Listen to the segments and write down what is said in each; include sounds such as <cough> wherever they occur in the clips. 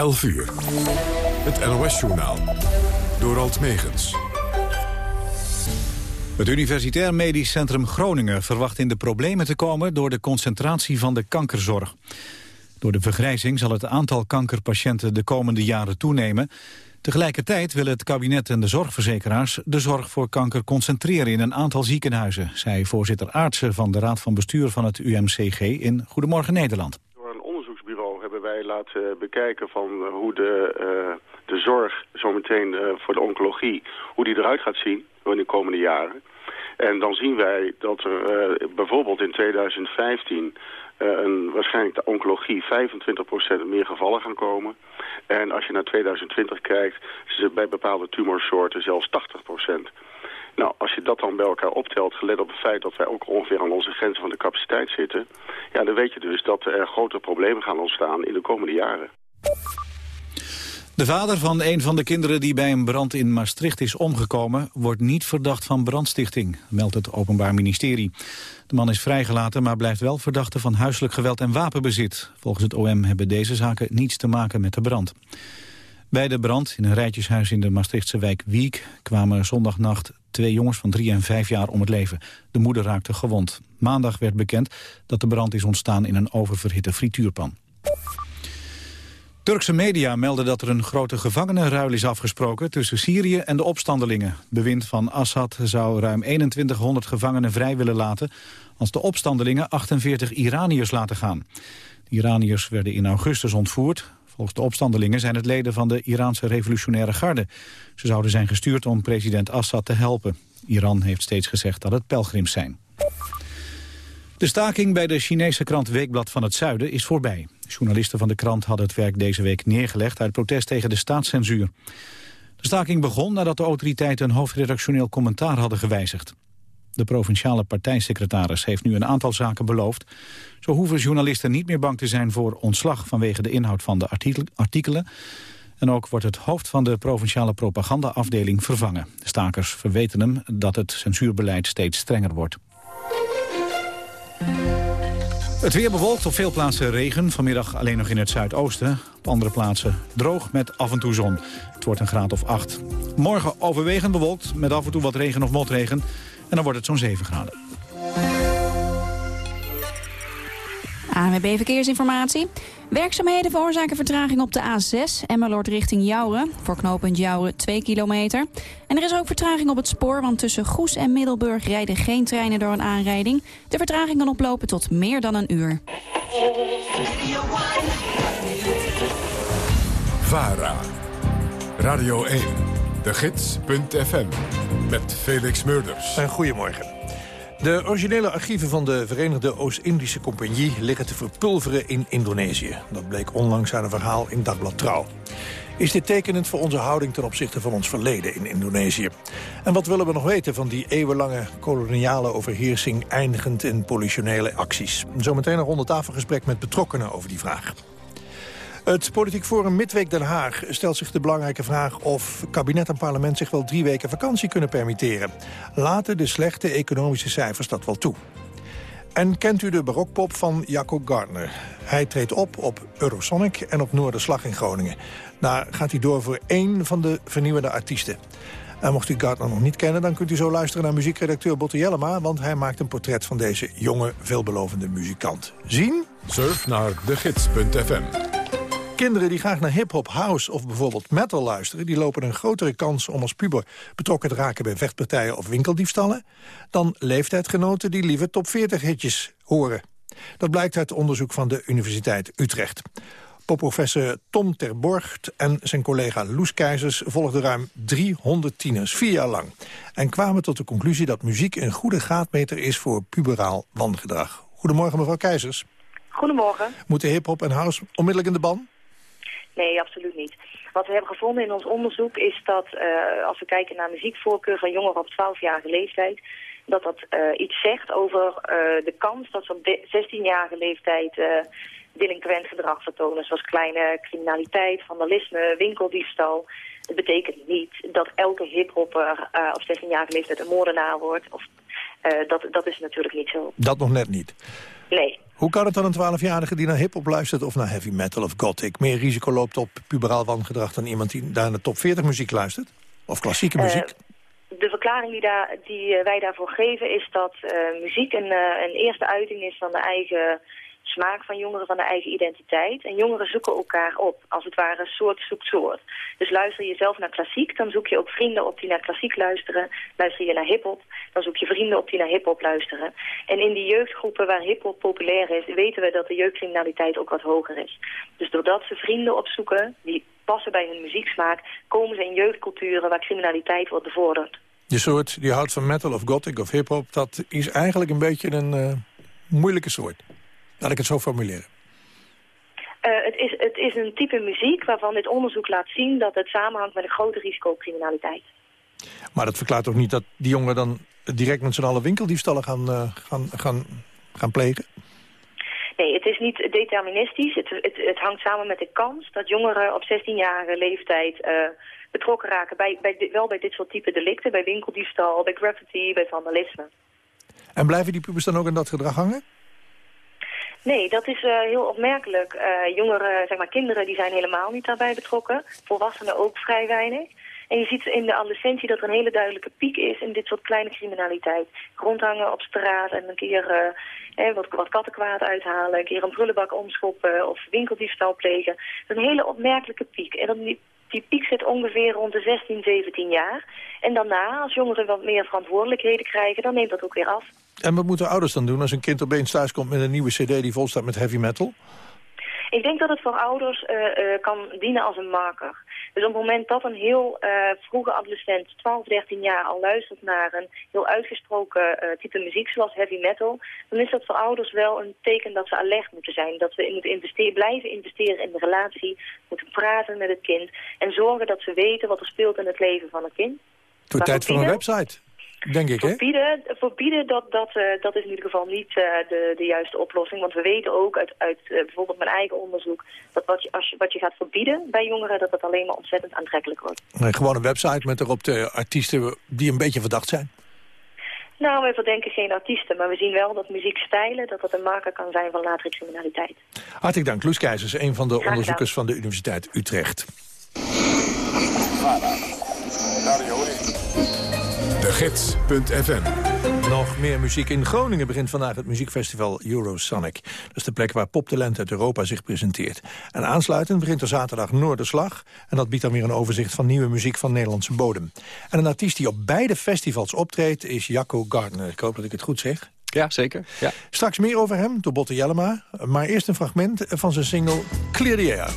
11 uur. Het NOS-journaal. Door Alt Megens. Het Universitair Medisch Centrum Groningen verwacht in de problemen te komen door de concentratie van de kankerzorg. Door de vergrijzing zal het aantal kankerpatiënten de komende jaren toenemen. Tegelijkertijd willen het kabinet en de zorgverzekeraars de zorg voor kanker concentreren in een aantal ziekenhuizen, zei voorzitter Aartsen van de Raad van Bestuur van het UMCG in Goedemorgen Nederland. Door een onderzoeksbureau hebben wij laten bekijken van hoe de, uh, de zorg zometeen uh, voor de oncologie, hoe die eruit gaat zien in de komende jaren. En dan zien wij dat er bijvoorbeeld in 2015 uh, een, waarschijnlijk de oncologie 25% meer gevallen gaan komen. En als je naar 2020 kijkt, bij bepaalde tumorsoorten zelfs 80%. Nou, als je dat dan bij elkaar optelt, gelet op het feit dat wij ook ongeveer aan onze grenzen van de capaciteit zitten, ja, dan weet je dus dat er grote problemen gaan ontstaan in de komende jaren. De vader van een van de kinderen die bij een brand in Maastricht is omgekomen... wordt niet verdacht van brandstichting, meldt het Openbaar Ministerie. De man is vrijgelaten, maar blijft wel verdachte van huiselijk geweld en wapenbezit. Volgens het OM hebben deze zaken niets te maken met de brand. Bij de brand in een rijtjeshuis in de Maastrichtse wijk Wiek... kwamen zondagnacht twee jongens van drie en vijf jaar om het leven. De moeder raakte gewond. Maandag werd bekend dat de brand is ontstaan in een oververhitte frituurpan. Turkse media melden dat er een grote gevangenenruil is afgesproken tussen Syrië en de opstandelingen. Bewind van Assad zou ruim 2100 gevangenen vrij willen laten als de opstandelingen 48 Iraniërs laten gaan. De Iraniërs werden in augustus ontvoerd. Volgens de opstandelingen zijn het leden van de Iraanse revolutionaire garde. Ze zouden zijn gestuurd om president Assad te helpen. Iran heeft steeds gezegd dat het pelgrims zijn. De staking bij de Chinese krant Weekblad van het Zuiden is voorbij. Journalisten van de krant hadden het werk deze week neergelegd... uit protest tegen de staatscensuur. De staking begon nadat de autoriteiten een hoofdredactioneel commentaar hadden gewijzigd. De provinciale partijsecretaris heeft nu een aantal zaken beloofd. Zo hoeven journalisten niet meer bang te zijn voor ontslag... vanwege de inhoud van de artikelen. En ook wordt het hoofd van de provinciale propagandaafdeling vervangen. De stakers verweten hem dat het censuurbeleid steeds strenger wordt. Het weer bewolkt op veel plaatsen regen. Vanmiddag alleen nog in het zuidoosten. Op andere plaatsen droog met af en toe zon. Het wordt een graad of 8. Morgen overwegend bewolkt met af en toe wat regen of motregen. En dan wordt het zo'n 7 graden. ANWB Verkeersinformatie. Werkzaamheden veroorzaken vertraging op de A6, Emmeloord richting Jouren. Voor knooppunt Jouren 2 kilometer. En er is ook vertraging op het spoor, want tussen Goes en Middelburg rijden geen treinen door een aanrijding. De vertraging kan oplopen tot meer dan een uur. VARA, Radio 1, de gids.fm, met Felix Murders. En goedemorgen. De originele archieven van de Verenigde Oost-Indische Compagnie... liggen te verpulveren in Indonesië. Dat bleek onlangs aan een verhaal in Dagblad Trouw. Is dit tekenend voor onze houding ten opzichte van ons verleden in Indonesië? En wat willen we nog weten van die eeuwenlange koloniale overheersing... eindigend in politionele acties? Zometeen een ronde tafelgesprek met betrokkenen over die vraag. Het Politiek Forum Midweek Den Haag stelt zich de belangrijke vraag... of kabinet en parlement zich wel drie weken vakantie kunnen permitteren. Laten de slechte economische cijfers dat wel toe. En kent u de barokpop van Jacob Gardner? Hij treedt op op Eurosonic en op Noorderslag in Groningen. Daar gaat hij door voor één van de vernieuwende artiesten. En mocht u Gardner nog niet kennen, dan kunt u zo luisteren naar muziekredacteur Botte Jellema... want hij maakt een portret van deze jonge, veelbelovende muzikant. Zien? Surf naar degids.fm Kinderen die graag naar hip-hop, house of bijvoorbeeld metal luisteren... die lopen een grotere kans om als puber betrokken te raken bij vechtpartijen of winkeldiefstallen... dan leeftijdgenoten die liever top 40-hitjes horen. Dat blijkt uit onderzoek van de Universiteit Utrecht. Popprofessor Tom Terborgt en zijn collega Loes Keizers volgden ruim 300 tieners, vier jaar lang. En kwamen tot de conclusie dat muziek een goede graadmeter is voor puberaal wangedrag. Goedemorgen mevrouw Keizers. Goedemorgen. Moeten hip-hop en house onmiddellijk in de ban? Nee, absoluut niet. Wat we hebben gevonden in ons onderzoek is dat uh, als we kijken naar muziekvoorkeur van jongeren op 12-jarige leeftijd, dat dat uh, iets zegt over uh, de kans dat ze op 16-jarige leeftijd delinquent gedrag vertonen, zoals kleine criminaliteit, vandalisme, winkeldiefstal. Het betekent niet dat elke hiphopper op 16-jarige leeftijd een moordenaar wordt. Of, dat, dat is natuurlijk niet zo. Dat nog net niet? Nee. Hoe kan het dan een 12-jarige die naar hip-hop luistert of naar heavy metal of gothic... meer risico loopt op puberaal wangedrag dan iemand die daar naar top 40 muziek luistert? Of klassieke Eh, muziek? de verklaring die, daar, die eh, wij daarvoor geven is dat eh, muziek een, een eerste uiting is van de eigen smaak van jongeren, van de eigen identiteit. En jongeren zoeken elkaar op, als het ware soort zoekt soort. Dus luister je zelf naar klassiek, dan zoek je ook vrienden op die naar klassiek luisteren. Luister je naar hiphop, dan zoek je vrienden op die naar hiphop luisteren. En in die jeugdgroepen waar hiphop populair is, weten we dat de jeugdcriminaliteit ook wat hoger is. Dus doordat ze vrienden opzoeken die passen bij hun muzieksmaak, komen ze in jeugdculturen waar criminaliteit wordt bevorderd. Je soort die houdt van metal of gothic of hip-hop, dat is eigenlijk een beetje een eh, moeilijke soort. Laat ik het zo formuleren. Eh, het, is, het is een type muziek waarvan dit onderzoek laat zien dat het samenhangt met een groter risico op criminaliteit. Maar dat verklaart toch niet dat die jongeren dan direct met z'n allen winkeldiefstallen gaan, eh, gaan, gaan, gaan plegen? Nee, het is niet deterministisch. Het, het, het hangt samen met de kans dat jongeren op 16-jarige leeftijd eh, betrokken raken bij, bij, wel bij dit soort type delicten. Bij winkeldiefstal, bij graffiti, bij vandalisme. En blijven die pubers dan ook in dat gedrag hangen? Nee, dat is eh, heel opmerkelijk. Eh, jongeren, zeg maar kinderen, die zijn helemaal niet daarbij betrokken. Volwassenen ook vrij weinig. En je ziet in de adolescentie dat er een hele duidelijke piek is in dit soort kleine criminaliteit. Rondhangen op straat en een keer eh, wat, wat kattenkwaad uithalen, een keer een prullenbak omschoppen of winkeldiefstal plegen. Dat is een hele opmerkelijke piek. En die, die piek zit ongeveer rond de 16, 17 jaar. En daarna, als jongeren wat meer verantwoordelijkheden krijgen, dan neemt dat ook weer af. En wat moeten ouders dan doen als een kind opeens thuis komt met een nieuwe cd die vol staat met heavy metal? Ik denk dat het voor ouders eh, eh, kan dienen als een marker. Dus op het moment dat een heel eh, vroege adolescent, 12, 13 jaar, al luistert naar een heel uitgesproken eh, type muziek zoals heavy metal, dan is dat voor ouders wel een teken dat ze alert moeten zijn. Dat we moeten investeren, blijven investeren in de relatie, moeten praten met het kind en zorgen dat ze weten wat er speelt in het leven van het kind. Maar tijd voor een website, denk ik, hè? Verbieden, verbieden dat, dat, eh, dat is in ieder geval niet eh, de, de juiste oplossing. Want we weten ook uit, uit eh, bijvoorbeeld mijn eigen onderzoek... dat wat je, als je, wat je gaat verbieden bij jongeren... dat het alleen maar ontzettend aantrekkelijk wordt. Nee, gewoon een website met erop de artiesten die een beetje verdacht zijn. Nou, wij verdenken geen artiesten, maar we zien wel dat muziekstijlen... dat dat een marker kan zijn van latere criminaliteit. Hartelijk dank, Loes Keizers, een van de onderzoekers van de Universiteit Utrecht. De Gids.fm. Nog meer muziek. In Groningen begint vandaag het muziekfestival Eurosonic. Dat is de plek waar poptalent uit Europa zich presenteert. En aansluitend begint er zaterdag Noorderslag. En dat biedt dan weer een overzicht van nieuwe muziek van Nederlandse bodem. En een artiest die op beide festivals optreedt is Jacco Gardner. Ik hoop dat ik het goed zeg. Ja, zeker. Ja. Straks meer over hem door Botte Jellema. Maar eerst een fragment van zijn single Clear the Air.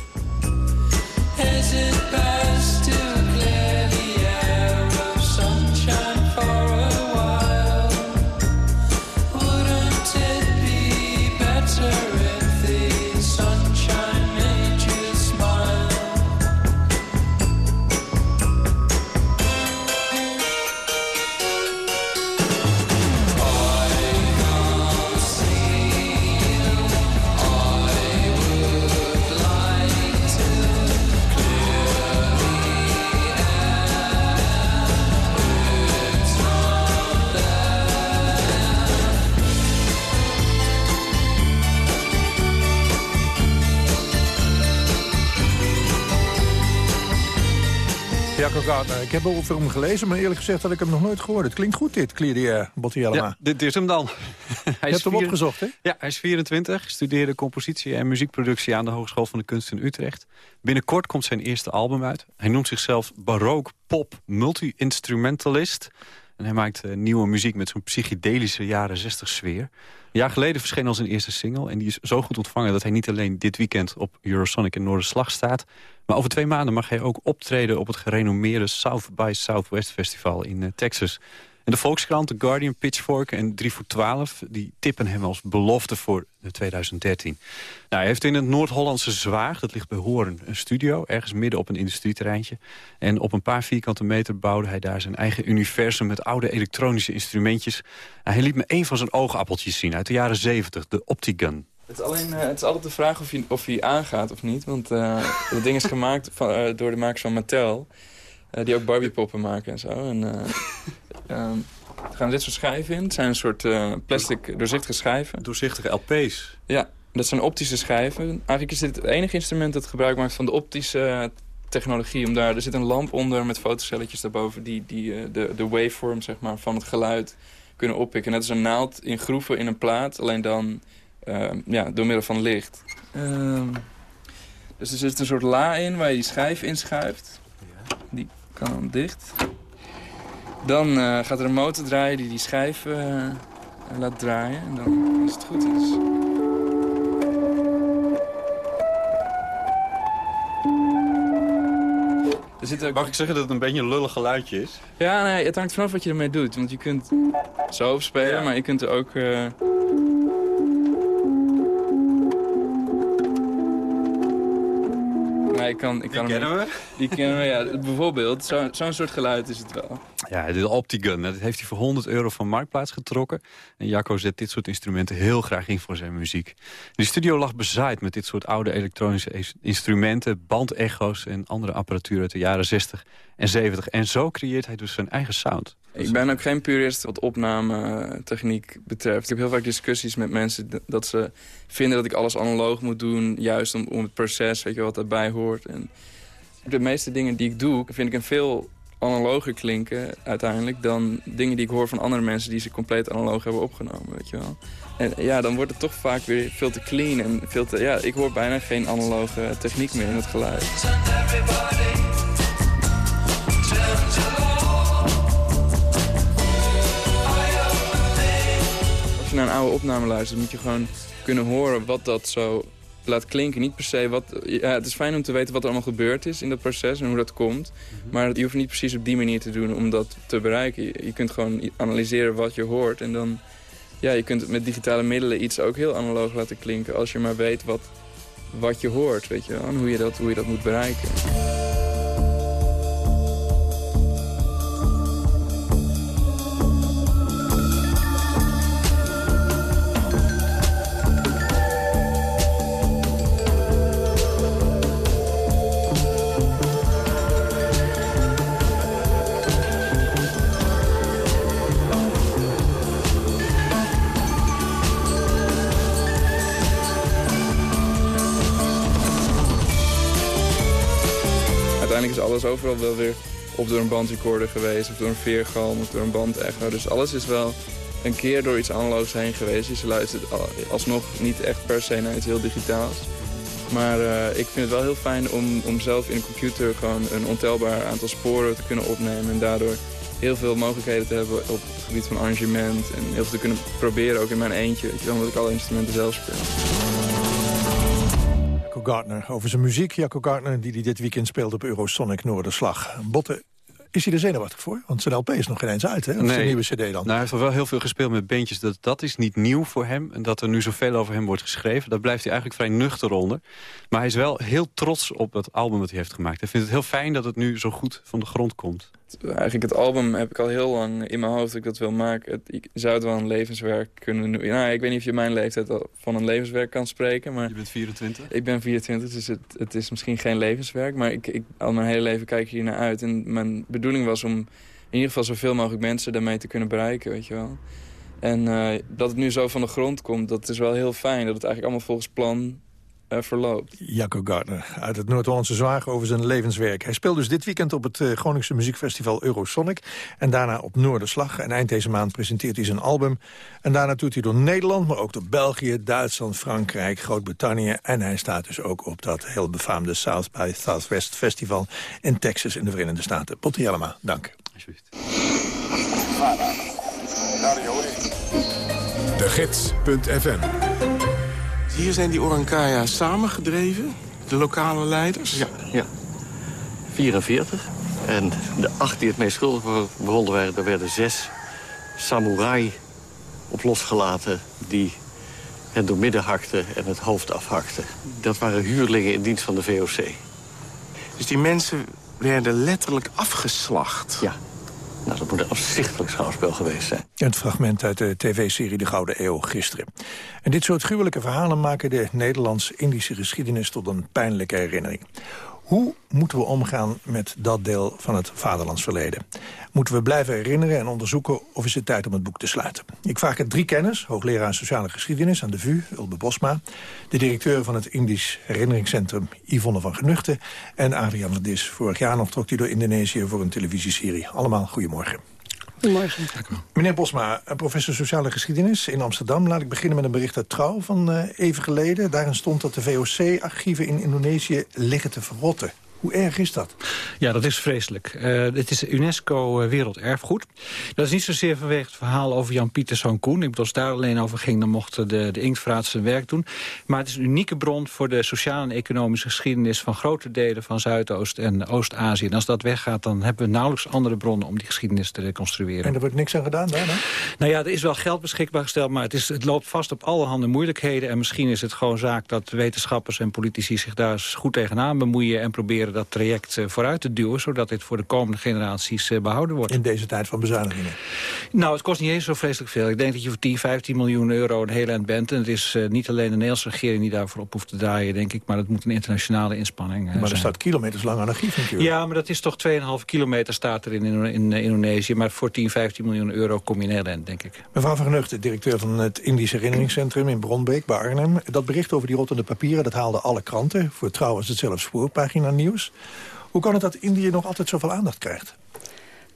Jacco Gardner. Ik heb over hem gelezen, maar eerlijk gezegd had ik hem nog nooit gehoord. Het klinkt goed dit, Clear Jellema. Ja, dit is hem dan. <laughs> hij Je hebt hem opgezocht, hè? Ja, hij is 24, studeerde compositie en muziekproductie aan de Hogeschool van de Kunst in Utrecht. Binnenkort komt zijn eerste album uit. Hij noemt zichzelf baroque pop multi-instrumentalist. En hij maakt eh, nieuwe muziek met zo'n psychedelische jaren 60 sfeer. Jaar geleden verscheen al zijn eerste single. En die is zo goed ontvangen dat hij niet alleen dit weekend op Eurosonic in Noorderslag staat. Maar over twee maanden mag hij ook optreden op het gerenommeerde South by Southwest Festival in eh, Texas. En de Volkskrant, The Guardian, Pitchfork en 3 voor 12... die tippen hem als belofte voor de 2013. Nou, hij heeft in het Noord-Hollandse Zwaag, dat ligt bij Hoorn, een studio... ergens midden op een industrieterreintje. En op een paar vierkante meter bouwde hij daar zijn eigen universum... met oude elektronische instrumentjes. En hij liet me een van zijn oogappeltjes zien uit de jaren 70, de Optigun. Het is, alleen, eh, het is altijd de vraag of hij, of hij aangaat of niet. Want eh <laughs> het ding is gemaakt van, eh, door de makers van Mattel. die ook Barbie-poppen maken en zo. Eh, ehm, Er gaan dit soort schijven in. Het zijn een soort eh, plastic doorzichtige schijven. Doorzichtige LP's. Ja, dat zijn optische schijven. Eigenlijk is dit het enige instrument dat gebruik maakt van de optische technologie. Om daar, er zit een lamp onder met fotocelletjes daarboven... die, die eh, de, de waveform zeg maar, van het geluid kunnen oppikken. Net als een naald in groeven in een plaat. Alleen dan eh, ja, door middel van licht. Ehm, dus er zit een soort la in waar je die schijf inschuift. Die kan dan dicht. Dan eh, gaat er een motor draaien die die schijf eh, laat draaien. En dan, als het goed is... Er zit ook... Mag ik zeggen dat het een beetje een lullig geluidje is? Ja, nee, het hangt vanaf wat je ermee doet. Want je kunt zo spelen, maar je kunt er ook... eh, Maar ik kan, ik kan hem- kennen we. Die kennen we, ja. Bijvoorbeeld, zo- zo'n soort geluid is het wel. Ja, de Optigun. Dat heeft hij voor 100 euro van Marktplaats getrokken. En Jacco zet dit soort instrumenten heel graag in voor zijn muziek. De studio lag bezaaid met dit soort oude elektronische is- instrumenten... bandecho's en andere apparatuur uit de jaren 60 en 70. En zo creëert hij dus zijn eigen sound. Ik ben ook geen purist wat opnametechniek betreft. Ik heb heel vaak discussies met mensen dat ze vinden dat ik alles analoog moet doen. Juist om, om het proces, weet je, wat daarbij hoort. En de meeste dingen die ik doe, vind ik een veel analoger klinken uiteindelijk... dan dingen die ik hoor van andere mensen die ze compleet analoog hebben opgenomen, weet je wel. En ja, dan wordt het toch vaak weer veel te clean en veel te... Ja, ik hoor bijna geen analoge techniek meer in het geluid. Je naar een oude opname luistert, moet je gewoon kunnen horen wat dat zo laat klinken. Niet per se wat... Ja, het is fijn om te weten wat er allemaal gebeurd is in dat proces en hoe dat komt. Maar je hoeft niet precies op die manier te doen om dat te bereiken. Je, je kunt gewoon analyseren wat je hoort en dan... Ja, je kunt met digitale middelen iets ook heel analoog laten klinken... als je maar weet wat, wat je hoort, weet je wel. En hoe je dat, hoe je dat moet bereiken. Overal wel weer of door een bandrecorder geweest... of door een veergalm of door een bandecho. Dus alles is wel een keer door iets analoogs heen geweest. Dus je luistert al- alsnog niet echt per se naar iets heel digitaals. Maar eh, ik vind het wel heel fijn om, om zelf in een computer gewoon een ontelbaar aantal sporen te kunnen opnemen. En daardoor heel veel mogelijkheden te hebben op het gebied van arrangement. En heel veel te kunnen proberen ook in mijn eentje. Weet je, omdat ik alle instrumenten zelf speel. Jacco Gardner over zijn muziek. Jacco Gardner die hij dit weekend speelt op Eurosonic Noorderslag. Botte, is hij er zenuwachtig voor? Want zijn LP is nog geen eens uit, hè? Of zijn nieuwe cd dan? Nou, hij heeft al wel heel veel gespeeld met bandjes. Dat, dat is niet nieuw voor hem. En dat er nu zoveel over hem wordt geschreven. Daar blijft hij eigenlijk vrij nuchter onder. Maar hij is wel heel trots op het album dat hij heeft gemaakt. Hij vindt het heel fijn dat het nu zo goed van de grond komt. Eigenlijk het album heb ik al heel lang in mijn hoofd dat ik dat wil maken. Het, ik zou het wel een levenswerk kunnen noemen. Nou, ik weet niet of je mijn leeftijd al van een levenswerk kan spreken. Maar Je bent 24. ik ben 24, dus het, het is misschien geen levenswerk. Maar ik, ik, al mijn hele leven kijk ik hier naar uit. En mijn bedoeling was om in ieder geval zoveel mogelijk mensen daarmee te kunnen bereiken, weet je wel. En eh, dat het nu zo van de grond komt, dat is wel heel fijn. Dat het eigenlijk allemaal volgens plan verloopt. Jacco Gardner uit het Noord-Hollandse Zwaag over zijn levenswerk. Hij speelt dus dit weekend op het eh, Groningse muziekfestival Eurosonic. En daarna op Noorderslag. En eind deze maand presenteert hij zijn album. En daarna doet hij door Nederland, maar ook door België, Duitsland, Frankrijk, Groot-Brittannië. En hij staat dus ook op dat heel befaamde South by Southwest Festival in Texas in de Verenigde Staten. Potti Jellema, dank. Alsjeblieft. De Gids.fm. Hier zijn die Orankaya samengedreven, de lokale leiders. Ja, ja. 44. En de acht die het meest schuldig bevonden werden... er werden zes samurai op losgelaten... die het doormidden hakten en het hoofd afhakten. Dat waren huurlingen in dienst van de VOC. Dus die mensen werden letterlijk afgeslacht. Ja. Nou, dat moet een afzichtelijk schouwspel geweest zijn. Het fragment uit de tv-serie De Gouden Eeuw gisteren. En dit soort gruwelijke verhalen maken de Nederlands-Indische geschiedenis tot een pijnlijke herinnering. Hoe moeten we omgaan met dat deel van het vaderlandsverleden? Moeten we blijven herinneren en onderzoeken of is het tijd om het boek te sluiten? Ik vraag het drie kenners, hoogleraar sociale geschiedenis aan de VU, Ulbe Bosma... de directeur van het Indisch Herinneringscentrum Yvonne van Genuchten... en Adriaan van Dis. Vorig jaar nog trok hij door Indonesië voor een televisieserie. Allemaal goedemorgen. Meneer Bosma, eh, professor sociale geschiedenis in Amsterdam. Laat ik beginnen met een bericht uit Trouw van eh, even geleden. Daarin stond dat de VOC-archieven in Indonesië liggen te verrotten. Hoe erg is dat? Ja, dat is vreselijk. Uh, het is UNESCO uh, Werelderfgoed. Dat is niet zozeer vanwege het verhaal over Jan-Pieter Koen. Ik bedoel, als het daar alleen over ging, dan mocht de, de Inktvraat zijn werk doen. Maar het is een unieke bron voor de sociale en economische geschiedenis... van grote delen van Zuidoost- en Oost-Azië. En als dat weggaat, dan hebben we nauwelijks andere bronnen... om die geschiedenis te reconstrueren. En er wordt niks aan gedaan daar, dan? Nou ja, er is wel geld beschikbaar gesteld... maar het, is, het loopt vast op allerhande moeilijkheden. En misschien is het gewoon zaak dat wetenschappers en politici... zich daar goed tegenaan bemoeien en proberen dat traject eh, vooruit te duwen... zodat dit voor de komende generaties eh, behouden wordt. In deze tijd van bezuinigingen? Nou, het kost niet eens zo vreselijk veel. Ik denk dat je voor 10, 15 miljoen euro een hele eind bent. En het is uh, niet alleen de Nederlandse regering die daarvoor op hoeft te draaien, denk ik. Maar het moet een internationale inspanning uh, Maar er staat kilometers lang aan archief natuurlijk. Ja, maar dat is toch 2,5 kilometer staat er in, in, in Indonesië. Maar voor 10, 15 miljoen euro kom je Nederland, denk ik. Mevrouw van Genuchten, directeur van het Indisch Herinneringscentrum in Bronbeek bij Arnhem. Dat bericht over die rottende papieren, dat haalde alle kranten. Voor trouwens het zelfs voorpagina nieuws. Hoe kan het dat Indië nog altijd zoveel aandacht krijgt?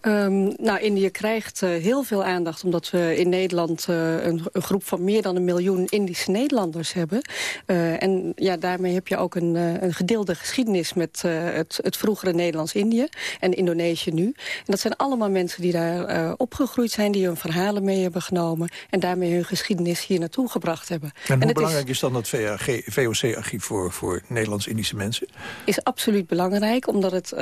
Um, nou, Indië krijgt uh, heel veel aandacht... omdat we in Nederland uh, een, een, groep van meer dan een miljoen Indische Nederlanders hebben. Uh, en ja, daarmee heb je ook een, een gedeelde geschiedenis... met het, het, vroegere Nederlands-Indië en Indonesië nu. En dat zijn allemaal mensen die daar opgegroeid zijn... die hun verhalen mee hebben genomen... en daarmee hun geschiedenis hier naartoe gebracht hebben. En, en hoe belangrijk is... is, dan dat VOC-archief voor, voor Nederlands-Indische mensen? Is absoluut belangrijk, omdat het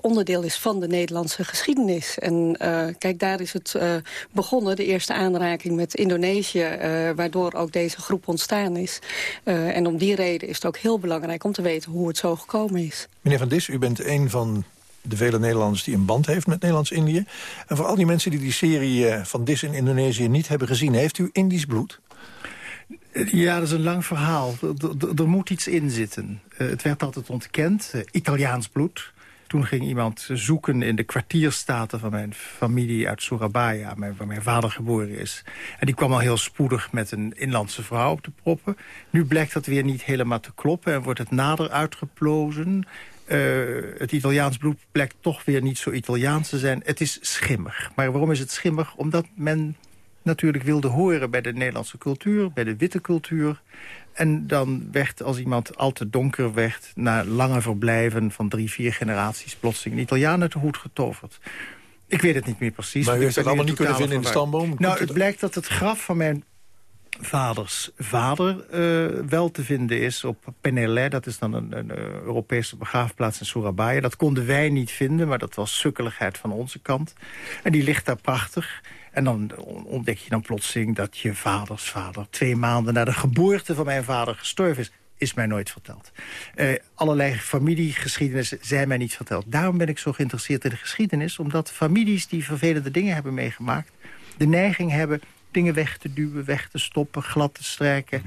onderdeel is van de Nederlandse geschiedenis geschiedenis. En uh, kijk, daar is het uh, begonnen, de eerste aanraking met Indonesië... Uh, waardoor ook deze groep ontstaan is. en om die reden is het ook heel belangrijk om te weten hoe het zo gekomen is. Meneer Van Dis, u bent een van de vele Nederlanders die een band heeft met Nederlands-Indië. En voor al die mensen die die serie van Dis in Indonesië niet hebben gezien... heeft u Indisch bloed? Ja, dat is een lang verhaal. Er moet iets in zitten. het werd altijd ontkend. Italiaans bloed. Toen ging iemand zoeken in de kwartierstaten van mijn familie uit Surabaya... waar mijn vader geboren is. En die kwam al heel spoedig met een inlandse vrouw op de proppen. Nu blijkt dat weer niet helemaal te kloppen en wordt het nader uitgeplozen... Uh, het Italiaans bloed blijkt toch weer niet zo Italiaans te zijn. Het is schimmig. Maar waarom is het schimmig? Omdat men natuurlijk wilde horen bij de Nederlandse cultuur, bij de witte cultuur. En dan werd, als iemand al te donker werd... na lange verblijven van drie, vier generaties... plotseling een Italiaan uit de hoed getoverd. Ik weet het niet meer precies. Maar u heeft het allemaal niet kunnen vinden in de stamboom? Nou, het blijkt dat het graf van mijn vaders vader uh, wel te vinden is op Penelé. Dat is dan een, een, Europese begraafplaats in Surabaya. Dat konden wij niet vinden, maar dat was sukkeligheid van onze kant. En die ligt daar prachtig. En dan ontdek je dan plotseling dat je vaders vader... twee maanden na de geboorte van mijn vader gestorven is is mij nooit verteld. Uh, allerlei familiegeschiedenissen zijn mij niet verteld. Daarom ben ik zo geïnteresseerd in de geschiedenis... omdat families die vervelende dingen hebben meegemaakt... de neiging hebben dingen weg te duwen, weg te stoppen, glad te strijken.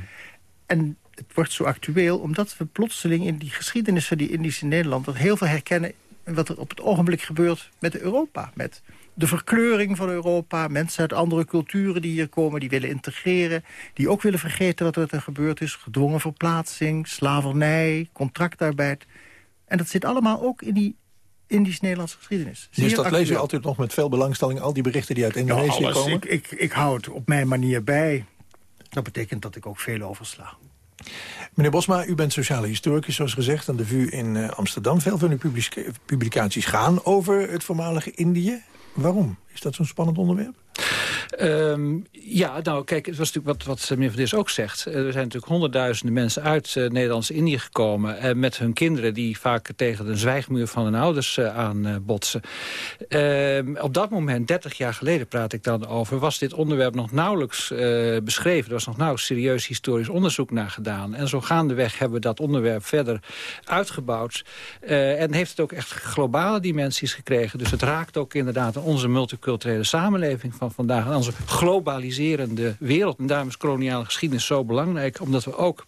En het wordt zo actueel omdat we plotseling in die geschiedenis van die Indische Nederlander... heel veel herkennen wat er op het ogenblik gebeurt met Europa. Met de verkleuring van Europa. Mensen uit andere culturen die hier komen, die willen integreren. Die ook willen vergeten wat er gebeurd is. Gedwongen verplaatsing, slavernij, contractarbeid. En dat zit allemaal ook in die Indisch-Nederlandse geschiedenis. Zeer dus dat lees je altijd nog met veel belangstelling... al die berichten die uit Indonesië ja, komen? Ik, ik, ik hou het op mijn manier bij. Dat betekent dat ik ook veel oversla. Meneer Bosma, u bent sociale historicus, zoals gezegd, aan de VU in uh, Amsterdam. Veel van uw publicaties gaan over het voormalige Indië. Waarom? Is dat zo'n spannend onderwerp? Um, ja, nou kijk, het was natuurlijk wat, wat meneer Van Dis ook zegt. Er zijn natuurlijk honderdduizenden mensen uit uh, Nederlands-Indië gekomen... Uh, met hun kinderen die vaak tegen de zwijgmuur van hun ouders uh, aanbotsen. Ehm, op dat moment, 30 jaar geleden praat ik dan over... was dit onderwerp nog nauwelijks beschreven. Er was nog nauwelijks serieus historisch onderzoek naar gedaan. En zo gaandeweg hebben we dat onderwerp verder uitgebouwd. en heeft het ook echt globale dimensies gekregen. Dus het raakt ook inderdaad onze multiculturele samenleving van vandaag onze globaliserende wereld. En daarom is koloniale geschiedenis zo belangrijk. Omdat we ook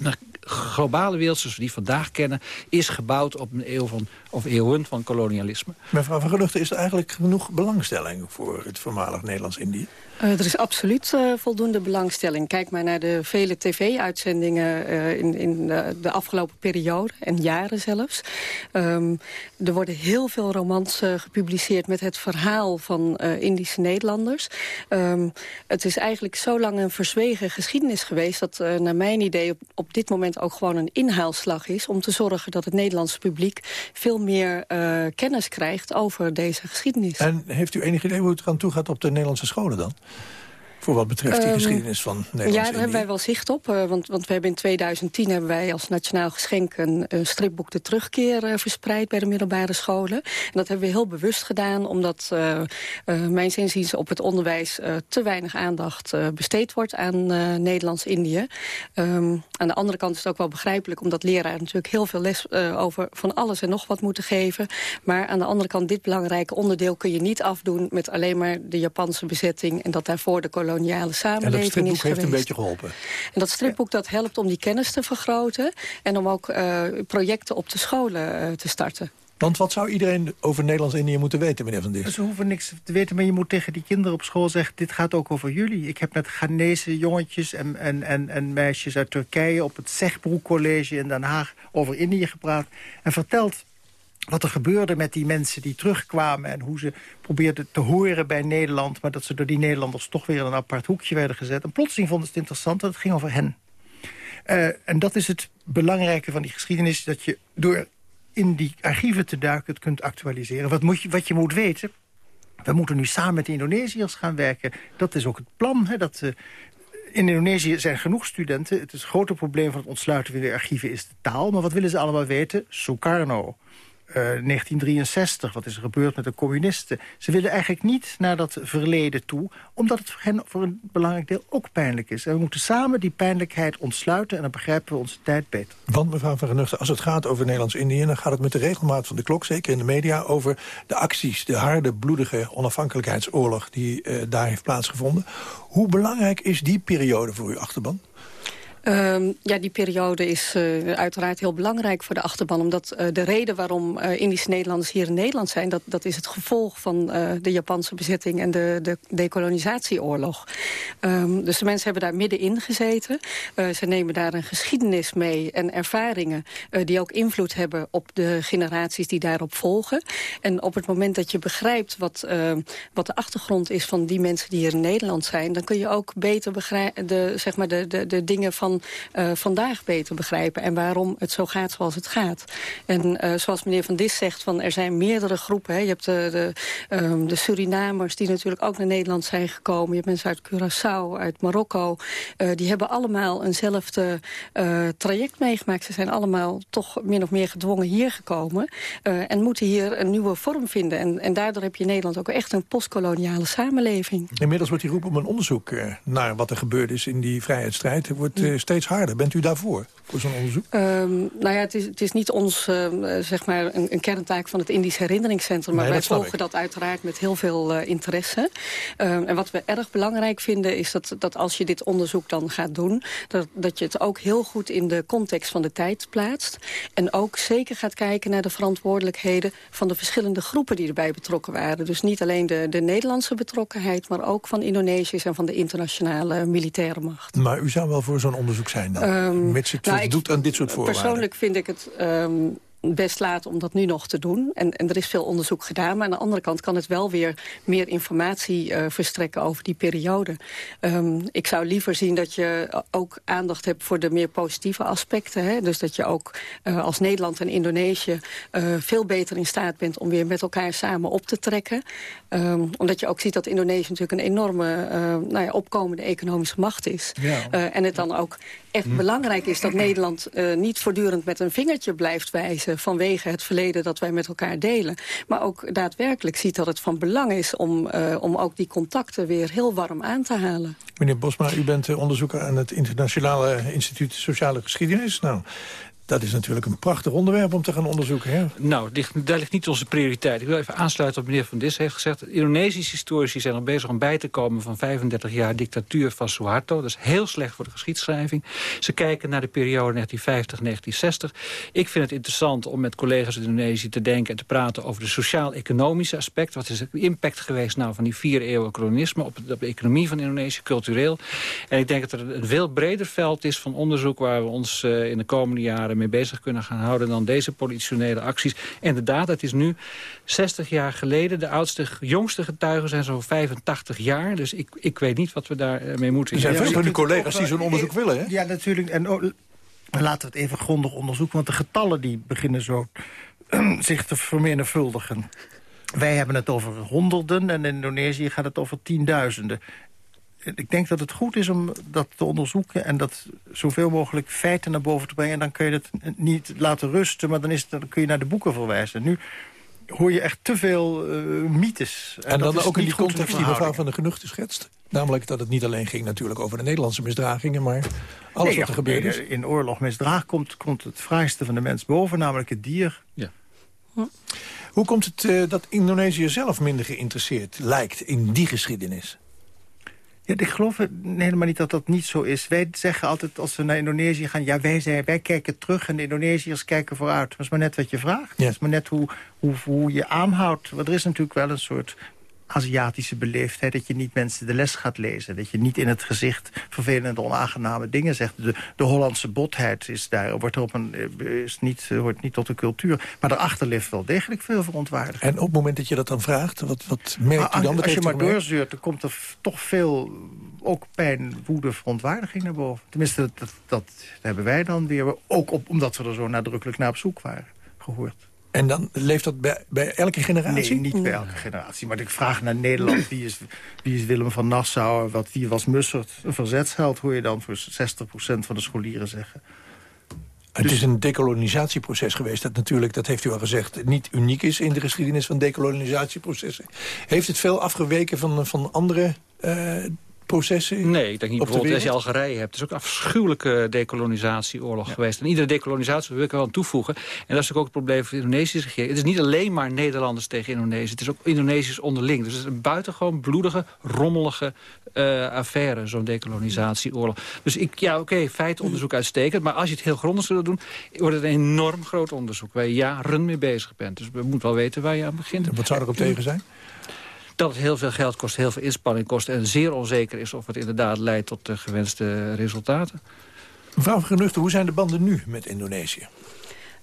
naar globale wereld zoals we die vandaag kennen... is gebouwd op een eeuw van, of eeuwen van kolonialisme. Mevrouw van Geluchten, is er eigenlijk genoeg belangstelling... voor het voormalig Nederlands-Indië? Uh, er is absoluut uh, voldoende belangstelling. Kijk maar naar de vele tv-uitzendingen uh, in, in de, de, afgelopen periode en jaren zelfs. Um, er worden heel veel romans gepubliceerd met het verhaal van Indische Nederlanders. Um, het is eigenlijk zo lang een verzwegen geschiedenis geweest... dat naar mijn idee op, op, dit moment ook gewoon een inhaalslag is... om te zorgen dat het Nederlandse publiek veel meer kennis krijgt over deze geschiedenis. En heeft u enig idee hoe het eraan toe gaat op de Nederlandse scholen dan? Voor wat betreft die Um, geschiedenis van Nederland. Ja, daar hebben wij wel zicht op. Uh, want, want we hebben in 2010 hebben wij als nationaal geschenk... een, een stripboek De Terugkeer uh, verspreid bij de middelbare scholen. En dat hebben we heel bewust gedaan... omdat uh, mijn zinziens op het onderwijs te weinig aandacht besteed wordt... aan Nederlands-Indië. Um, aan de andere kant is het ook wel begrijpelijk... omdat leraren natuurlijk heel veel les over van alles en nog wat moeten geven. Maar aan de andere kant, dit belangrijke onderdeel... kun je niet afdoen met alleen maar de Japanse bezetting... en dat daarvoor de kolonie koloniale samenleving en dat stripboek is heeft een beetje geholpen. En dat stripboek dat helpt om die kennis te vergroten... en om ook uh, projecten op de scholen uh, te starten. Want wat zou iedereen over Nederlands-Indië moeten weten, meneer Van Dis? Ze hoeven niks te weten, maar je moet tegen die kinderen op school zeggen... dit gaat ook over jullie. Ik heb met Ghanese jongetjes en, en, en, en meisjes uit Turkije... op het Zegbroek College in Den Haag over Indië gepraat... en verteld wat er gebeurde met die mensen die terugkwamen... en hoe ze probeerden te horen bij Nederland... maar dat ze door die Nederlanders toch weer in een apart hoekje werden gezet. En plotseling vonden ze het interessant dat het ging over hen. Uh, en dat is het belangrijke van die geschiedenis... dat je door in die archieven te duiken het kunt actualiseren. Wat, moet je, wat je moet weten... we moeten nu samen met de Indonesiërs gaan werken. Dat is ook het plan, hè, dat... Uh, in Indonesië zijn genoeg studenten. Het, is het grote probleem van het ontsluiten van de archieven is de taal. Maar wat willen ze allemaal weten? Sukarno. Uh, 1963, wat is er gebeurd met de communisten. Ze willen eigenlijk niet naar dat verleden toe... omdat het voor hen voor een belangrijk deel ook pijnlijk is. En we moeten samen die pijnlijkheid ontsluiten... en dan begrijpen we onze tijd beter. Want mevrouw Van Genuchten, als het gaat over Nederlands-Indië... dan gaat het met de regelmaat van de klok, zeker in de media... over de acties, de harde, bloedige onafhankelijkheidsoorlog... die uh, daar heeft plaatsgevonden. Hoe belangrijk is die periode voor uw achterban? Um, ja, die periode is uh, uiteraard heel belangrijk voor de achterban. Omdat uh, de reden waarom uh, Indische Nederlanders hier in Nederland zijn... dat, dat is het gevolg van de Japanse bezetting en de, de decolonisatieoorlog. Um, dus de mensen hebben daar middenin gezeten. ze nemen daar een geschiedenis mee en ervaringen... die ook invloed hebben op de generaties die daarop volgen. En op het moment dat je begrijpt wat, wat de achtergrond is... van die mensen die hier in Nederland zijn... dan kun je ook beter begrijpen de, zeg maar de, de, de dingen van uh, vandaag beter begrijpen... en waarom het zo gaat zoals het gaat. En uh, zoals meneer Van Dis zegt, van, er zijn meerdere groepen. Hè. Je hebt de, de, um, de Surinamers die natuurlijk ook naar Nederland zijn gekomen. Je hebt mensen uit Curaçao, uit Marokko. Uh, die hebben allemaal eenzelfde traject meegemaakt. Ze zijn allemaal toch min of meer gedwongen hier gekomen... en moeten hier een nieuwe vorm vinden. En, en daardoor heb je in Nederland ook echt een postkoloniale samenleving. Inmiddels wordt die roep om een onderzoek naar wat er gebeurd is in die vrijheidsstrijd... wordt steeds harder. Bent u daarvoor, voor zo'n onderzoek? Um, nou ja, het is, het is niet ons, uh, zeg maar, een, een, kerntaak van het Indisch Herinneringscentrum. Maar nee, wij volgen ik. dat uiteraard met heel veel uh, interesse. Um, en wat we erg belangrijk vinden is dat, dat als je dit onderzoek dan gaat doen... Dat, dat je het ook heel goed in de context van de tijd plaatst. En ook zeker gaat kijken naar de verantwoordelijkheden... van de verschillende groepen die erbij betrokken waren. Dus niet alleen de, de Nederlandse betrokkenheid... maar ook van Indonesiërs en van de internationale militaire macht. Maar u zou wel voor zo'n onderzoek zijn dan? Um, Mits het nou, doet aan dit soort voorwaarden. Persoonlijk vind ik het... Um, best laat om dat nu nog te doen. En, en er is veel onderzoek gedaan. Maar aan de andere kant kan het wel weer meer informatie uh, verstrekken over die periode. Um, ik zou liever zien dat je ook aandacht hebt voor de meer positieve aspecten. Hè? Dus dat je ook uh, als Nederland en Indonesië uh, veel beter in staat bent om weer met elkaar samen op te trekken. Um, omdat je ook ziet dat Indonesië natuurlijk een enorme nou ja, opkomende economische macht is. Ja. en het dan ook echt hm. belangrijk is dat Nederland niet voortdurend met een vingertje blijft wijzen vanwege het verleden dat wij met elkaar delen. Maar ook daadwerkelijk ziet dat het van belang is om, uh, om ook die contacten weer heel warm aan te halen. Meneer Bosma, u bent onderzoeker aan het Internationale Instituut Sociale Geschiedenis. Nou, Dat is natuurlijk een prachtig onderwerp om te gaan onderzoeken. Hè? Nou, daar ligt niet onze prioriteit. Ik wil even aansluiten op meneer Van Dis heeft gezegd. Indonesische historici zijn al bezig om bij te komen... van 35 jaar dictatuur van Suharto. Dat is heel slecht voor de geschiedschrijving. Ze kijken naar de periode 1950-1960. Ik vind het interessant om met collega's in Indonesië te denken... en te praten over de sociaal-economische aspect. Wat is de impact geweest nou, van die vier eeuwen kolonisme... Op de, economie van Indonesië, cultureel. En ik denk dat er een veel breder veld is van onderzoek... waar we ons uh, in de komende jaren mee bezig kunnen gaan houden... dan deze politionele acties. En inderdaad, het is nu 60 jaar geleden. De oudste, jongste getuigen zijn zo'n 85 jaar. Dus ik, ik weet niet wat we daarmee moeten. Er zijn Ja, veel van uw collega's die zo'n onderzoek willen, hè? Ja, natuurlijk. En oh, laten we het even grondig onderzoeken. Want de getallen die beginnen zo <clears throat> zich te vermenigvuldigen. Wij hebben het over honderden en in Indonesië gaat het over tienduizenden. Ik denk dat het goed is om dat te onderzoeken... en dat zoveel mogelijk feiten naar boven te brengen. En dan kun je het niet laten rusten, maar dan, is het, dan kun je naar de boeken verwijzen. Nu hoor je echt te veel eh, mythes. En, dat dan is ook in die context die mevrouw van de Genuchten schetst. Namelijk dat het niet alleen ging natuurlijk over de Nederlandse misdragingen... maar alles Nee, wat er ja, gebeurd is. In, in oorlog misdraag komt, komt het fraaiste van de mens boven, namelijk het dier. Hoe komt het eh, dat Indonesië zelf minder geïnteresseerd lijkt in die geschiedenis? Ja, ik geloof helemaal niet dat dat niet zo is. Wij zeggen altijd als we naar Indonesië gaan... ja, wij, zijn, wij kijken terug en de Indonesiërs kijken vooruit. Dat is maar net wat je vraagt. Ja. Dat is maar net hoe, hoe, hoe je aanhoudt. Want er is natuurlijk wel een soort Aziatische beleefdheid... dat je niet mensen de les gaat lezen. Dat je niet in het gezicht vervelende, onaangename dingen zegt. De, de Hollandse botheid is daar, wordt er op een, eh, is niet, eh, hoort niet tot de cultuur. Maar daarachter ligt wel degelijk veel verontwaardiging. En op het moment dat je dat dan vraagt, wat, wat merkt Maar u dan? als, als je maar doorzeurt, dan komt er toch veel ook pijn, woede, verontwaardiging naar boven. Tenminste, dat, dat, dat hebben wij dan weer, ook op, omdat we er zo nadrukkelijk naar op zoek waren, gehoord. En dan leeft dat bij, bij elke generatie? Nee, niet bij elke generatie. Maar ik vraag naar Nederland, <clears throat> wie is, wie is Willem van Nassau, wat, wie was Mussert? Een verzetsheld hoor je dan voor 60% van de scholieren zeggen. Het is een decolonisatieproces geweest dat natuurlijk, dat heeft u al gezegd... niet uniek is in de geschiedenis van decolonisatieprocessen. Heeft het veel afgeweken van, van andere eh, processen? Nee, ik denk niet bijvoorbeeld als je? Algerije hebt. Het is ook een afschuwelijke decolonisatieoorlog geweest. En iedere decolonisatieoorlog wil ik er wel aan toevoegen. En dat is natuurlijk ook het probleem voor de Indonesische regering. Het is niet alleen maar Nederlanders tegen Indonesië. Het is ook Indonesiërs onderling. Dus het is een buitengewoon bloedige, rommelige eh, affaire, zo'n decolonisatieoorlog. Dus ik, ja, oké, feitenonderzoek uitstekend. Maar als je het heel grondig zou doen, wordt het een enorm groot onderzoek. Waar je jaren mee bezig bent. Dus we moeten wel weten waar je aan begint. Wat zou er op tegen zijn? Dat het heel veel geld kost, heel veel inspanning kost... en zeer onzeker is of het inderdaad leidt tot de gewenste resultaten. Mevrouw Genuchten, hoe zijn de banden nu met Indonesië?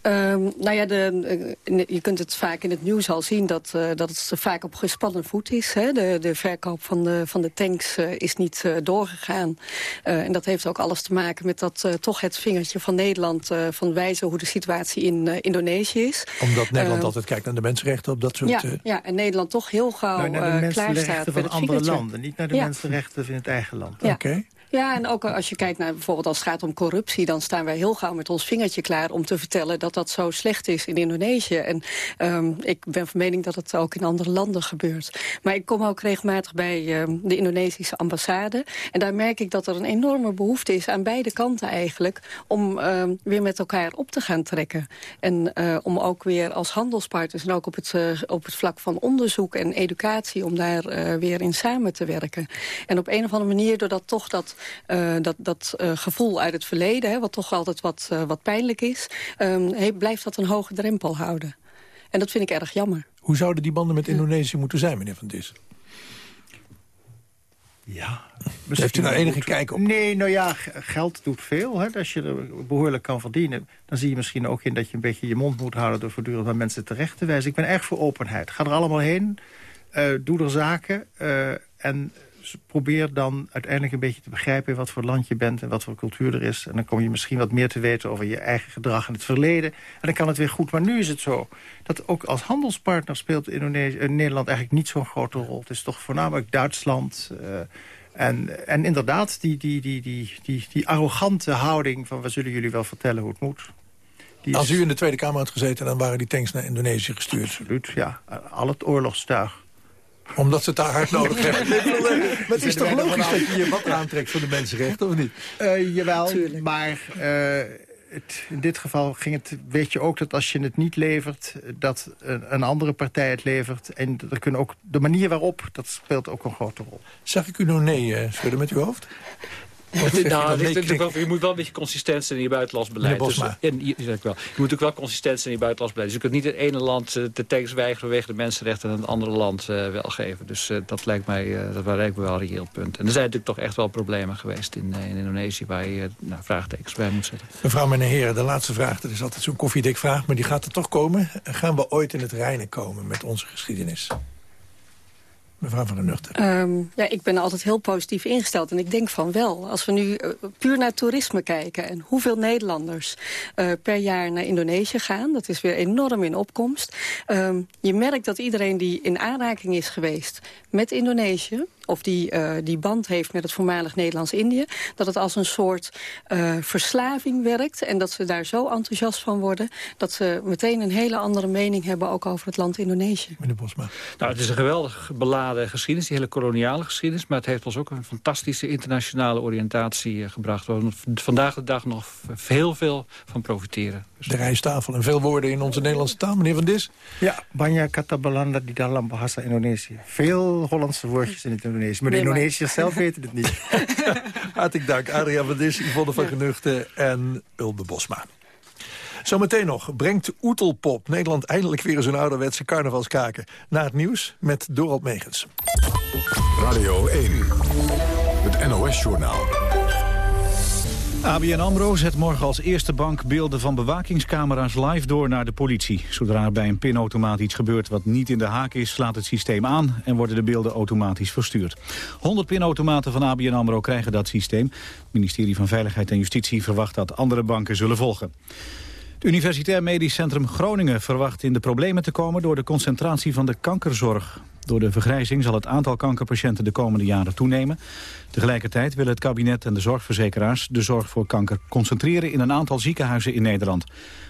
Ehm, nou ja, de, eh, je kunt het vaak in het nieuws al zien dat, eh, dat het vaak op gespannen voet is. Hè. De, de verkoop van de, van de tanks eh, is niet eh, doorgegaan. Eh, en dat heeft ook alles te maken met dat eh, toch het vingertje van Nederland... eh, van wijzen hoe de situatie in eh, Indonesië is. Omdat Nederland Eh, altijd kijkt naar de mensenrechten op dat soort... Ja, ja, en Nederland toch heel gauw Nou, naar de eh, klaarstaat mensenrechten met van andere landen, niet naar de Ja. mensenrechten in het eigen land. Ja. Oké. Ja, en ook als je kijkt naar bijvoorbeeld als het gaat om corruptie... dan staan wij heel gauw met ons vingertje klaar om te vertellen... dat dat zo slecht is in Indonesië. En ehm, ik ben van mening dat het ook in andere landen gebeurt. Maar ik kom ook regelmatig bij ehm, de Indonesische ambassade. En daar merk ik dat er een enorme behoefte is aan beide kanten eigenlijk... om ehm, weer met elkaar op te gaan trekken. En eh, om ook weer als handelspartners... en ook op het, eh, op het vlak van onderzoek en educatie... om daar eh, weer in samen te werken. En op een of andere manier, doordat toch dat, eh, dat, dat eh, gevoel uit het verleden... Hè, wat toch altijd wat, eh, wat pijnlijk is... ehm, he- blijft dat een hoge drempel houden. En dat vind ik erg jammer. Hoe zouden die banden met Indonesië moeten zijn, meneer Van Dis? Ja. Heeft u nou enige goed. kijk op? Nee, nou ja, geld doet veel. Hè. Als je er behoorlijk kan verdienen, dan zie je misschien ook in dat je een beetje je mond moet houden door voortdurend naar mensen terecht te wijzen. Ik ben erg voor openheid. Ga er allemaal heen, eh, doe er zaken eh, en probeer dan uiteindelijk een beetje te begrijpen in wat voor land je bent en wat voor cultuur er is. En dan kom je misschien wat meer te weten over je eigen gedrag in het verleden. En dan kan het weer goed. Maar nu is het zo dat ook als handelspartner speelt Indonesië, Nederland eigenlijk niet zo'n grote rol. Het is toch voornamelijk Duitsland. eh, en, en inderdaad, die, die, die, die, die, die arrogante houding van... we zullen jullie wel vertellen hoe het moet. Als u in de Tweede Kamer had gezeten, dan waren die tanks naar Indonesië gestuurd. absoluut, ja. Al het oorlogstuig. Omdat ze het daar hard nodig <laughs> hebben. Eh, maar het is toch logisch dat je je wat aantrekt voor de mensenrechten, of niet? Eh, jawel, maar eh, het, in dit geval ging het, weet je ook dat als je het niet levert... dat een, een andere partij het levert. En er kunnen ook, de manier waarop, dat speelt ook een grote rol. Zag ik u nog nee eh, schudden met uw hoofd? Nou, dit- je moet wel een beetje consistent zijn in je buitenlands beleid. Meneer Bosma. Dus, en, je, wel. je moet ook wel consistent zijn in je buitenlands beleid. Dus je kunt niet het ene land eh, de tekens weigeren vanwege de mensenrechten... en het andere land eh, wel geven. Dus eh, dat lijkt mij, dat lijkt me wel een reëel punt. En er zijn natuurlijk toch echt wel problemen geweest in, in Indonesië... waar je nou, vraagtekens bij moet zetten. Mevrouw, meneer heren, de laatste vraag. Dat is altijd zo'n koffiedik vraag, maar die gaat er toch komen. Gaan we ooit in het reinen komen met onze geschiedenis? Mevrouw van der Nuchter. Ehm, ja, ik ben altijd heel positief ingesteld en ik denk van wel. Als we nu eh, puur naar toerisme kijken en hoeveel Nederlanders eh, per jaar naar Indonesië gaan, dat is weer enorm in opkomst. Ehm, je merkt dat iedereen die in aanraking is geweest met Indonesië, of die, eh, die band heeft met het voormalig Nederlands-Indië... dat het als een soort eh, verslaving werkt... en dat ze daar zo enthousiast van worden... dat ze meteen een hele andere mening hebben ook over het land Indonesië. Meneer Bosma. Nou, het is een geweldig beladen geschiedenis, die hele koloniale geschiedenis. Maar het heeft ons ook een fantastische internationale oriëntatie eh, gebracht. Waar we vandaag de dag nog heel veel van profiteren. De rijsttafel en veel woorden in onze Nederlandse taal. Meneer Van Dis? Ja, banyak kata belanda di dalam bahasa Indonesië. Veel Hollandse woordjes in het Indonesisch. Maar de Nee, maar- Indonesiërs zelf weten het niet. <laughs> Hartelijk dank. Adriaan van Dis, Yvonne van Genuchten en Ulbe Bosma. Zometeen nog brengt Oetelpop Nederland eindelijk weer eens een ouderwetse carnavalskaken. Na het nieuws met Dorald Megens. Radio 1, het NOS-journaal. ABN AMRO zet morgen als eerste bank beelden van bewakingscamera's live door naar de politie. Zodra er bij een pinautomaat iets gebeurt wat niet in de haak is, slaat het systeem aan en worden de beelden automatisch verstuurd. 100 pinautomaten van ABN AMRO krijgen dat systeem. Het ministerie van Veiligheid en Justitie verwacht dat andere banken zullen volgen. Het Universitair Medisch Centrum Groningen verwacht in de problemen te komen door de concentratie van de kankerzorg. Door de vergrijzing zal het aantal kankerpatiënten de komende jaren toenemen. Tegelijkertijd willen het kabinet en de zorgverzekeraars de zorg voor kanker concentreren in een aantal ziekenhuizen in Nederland.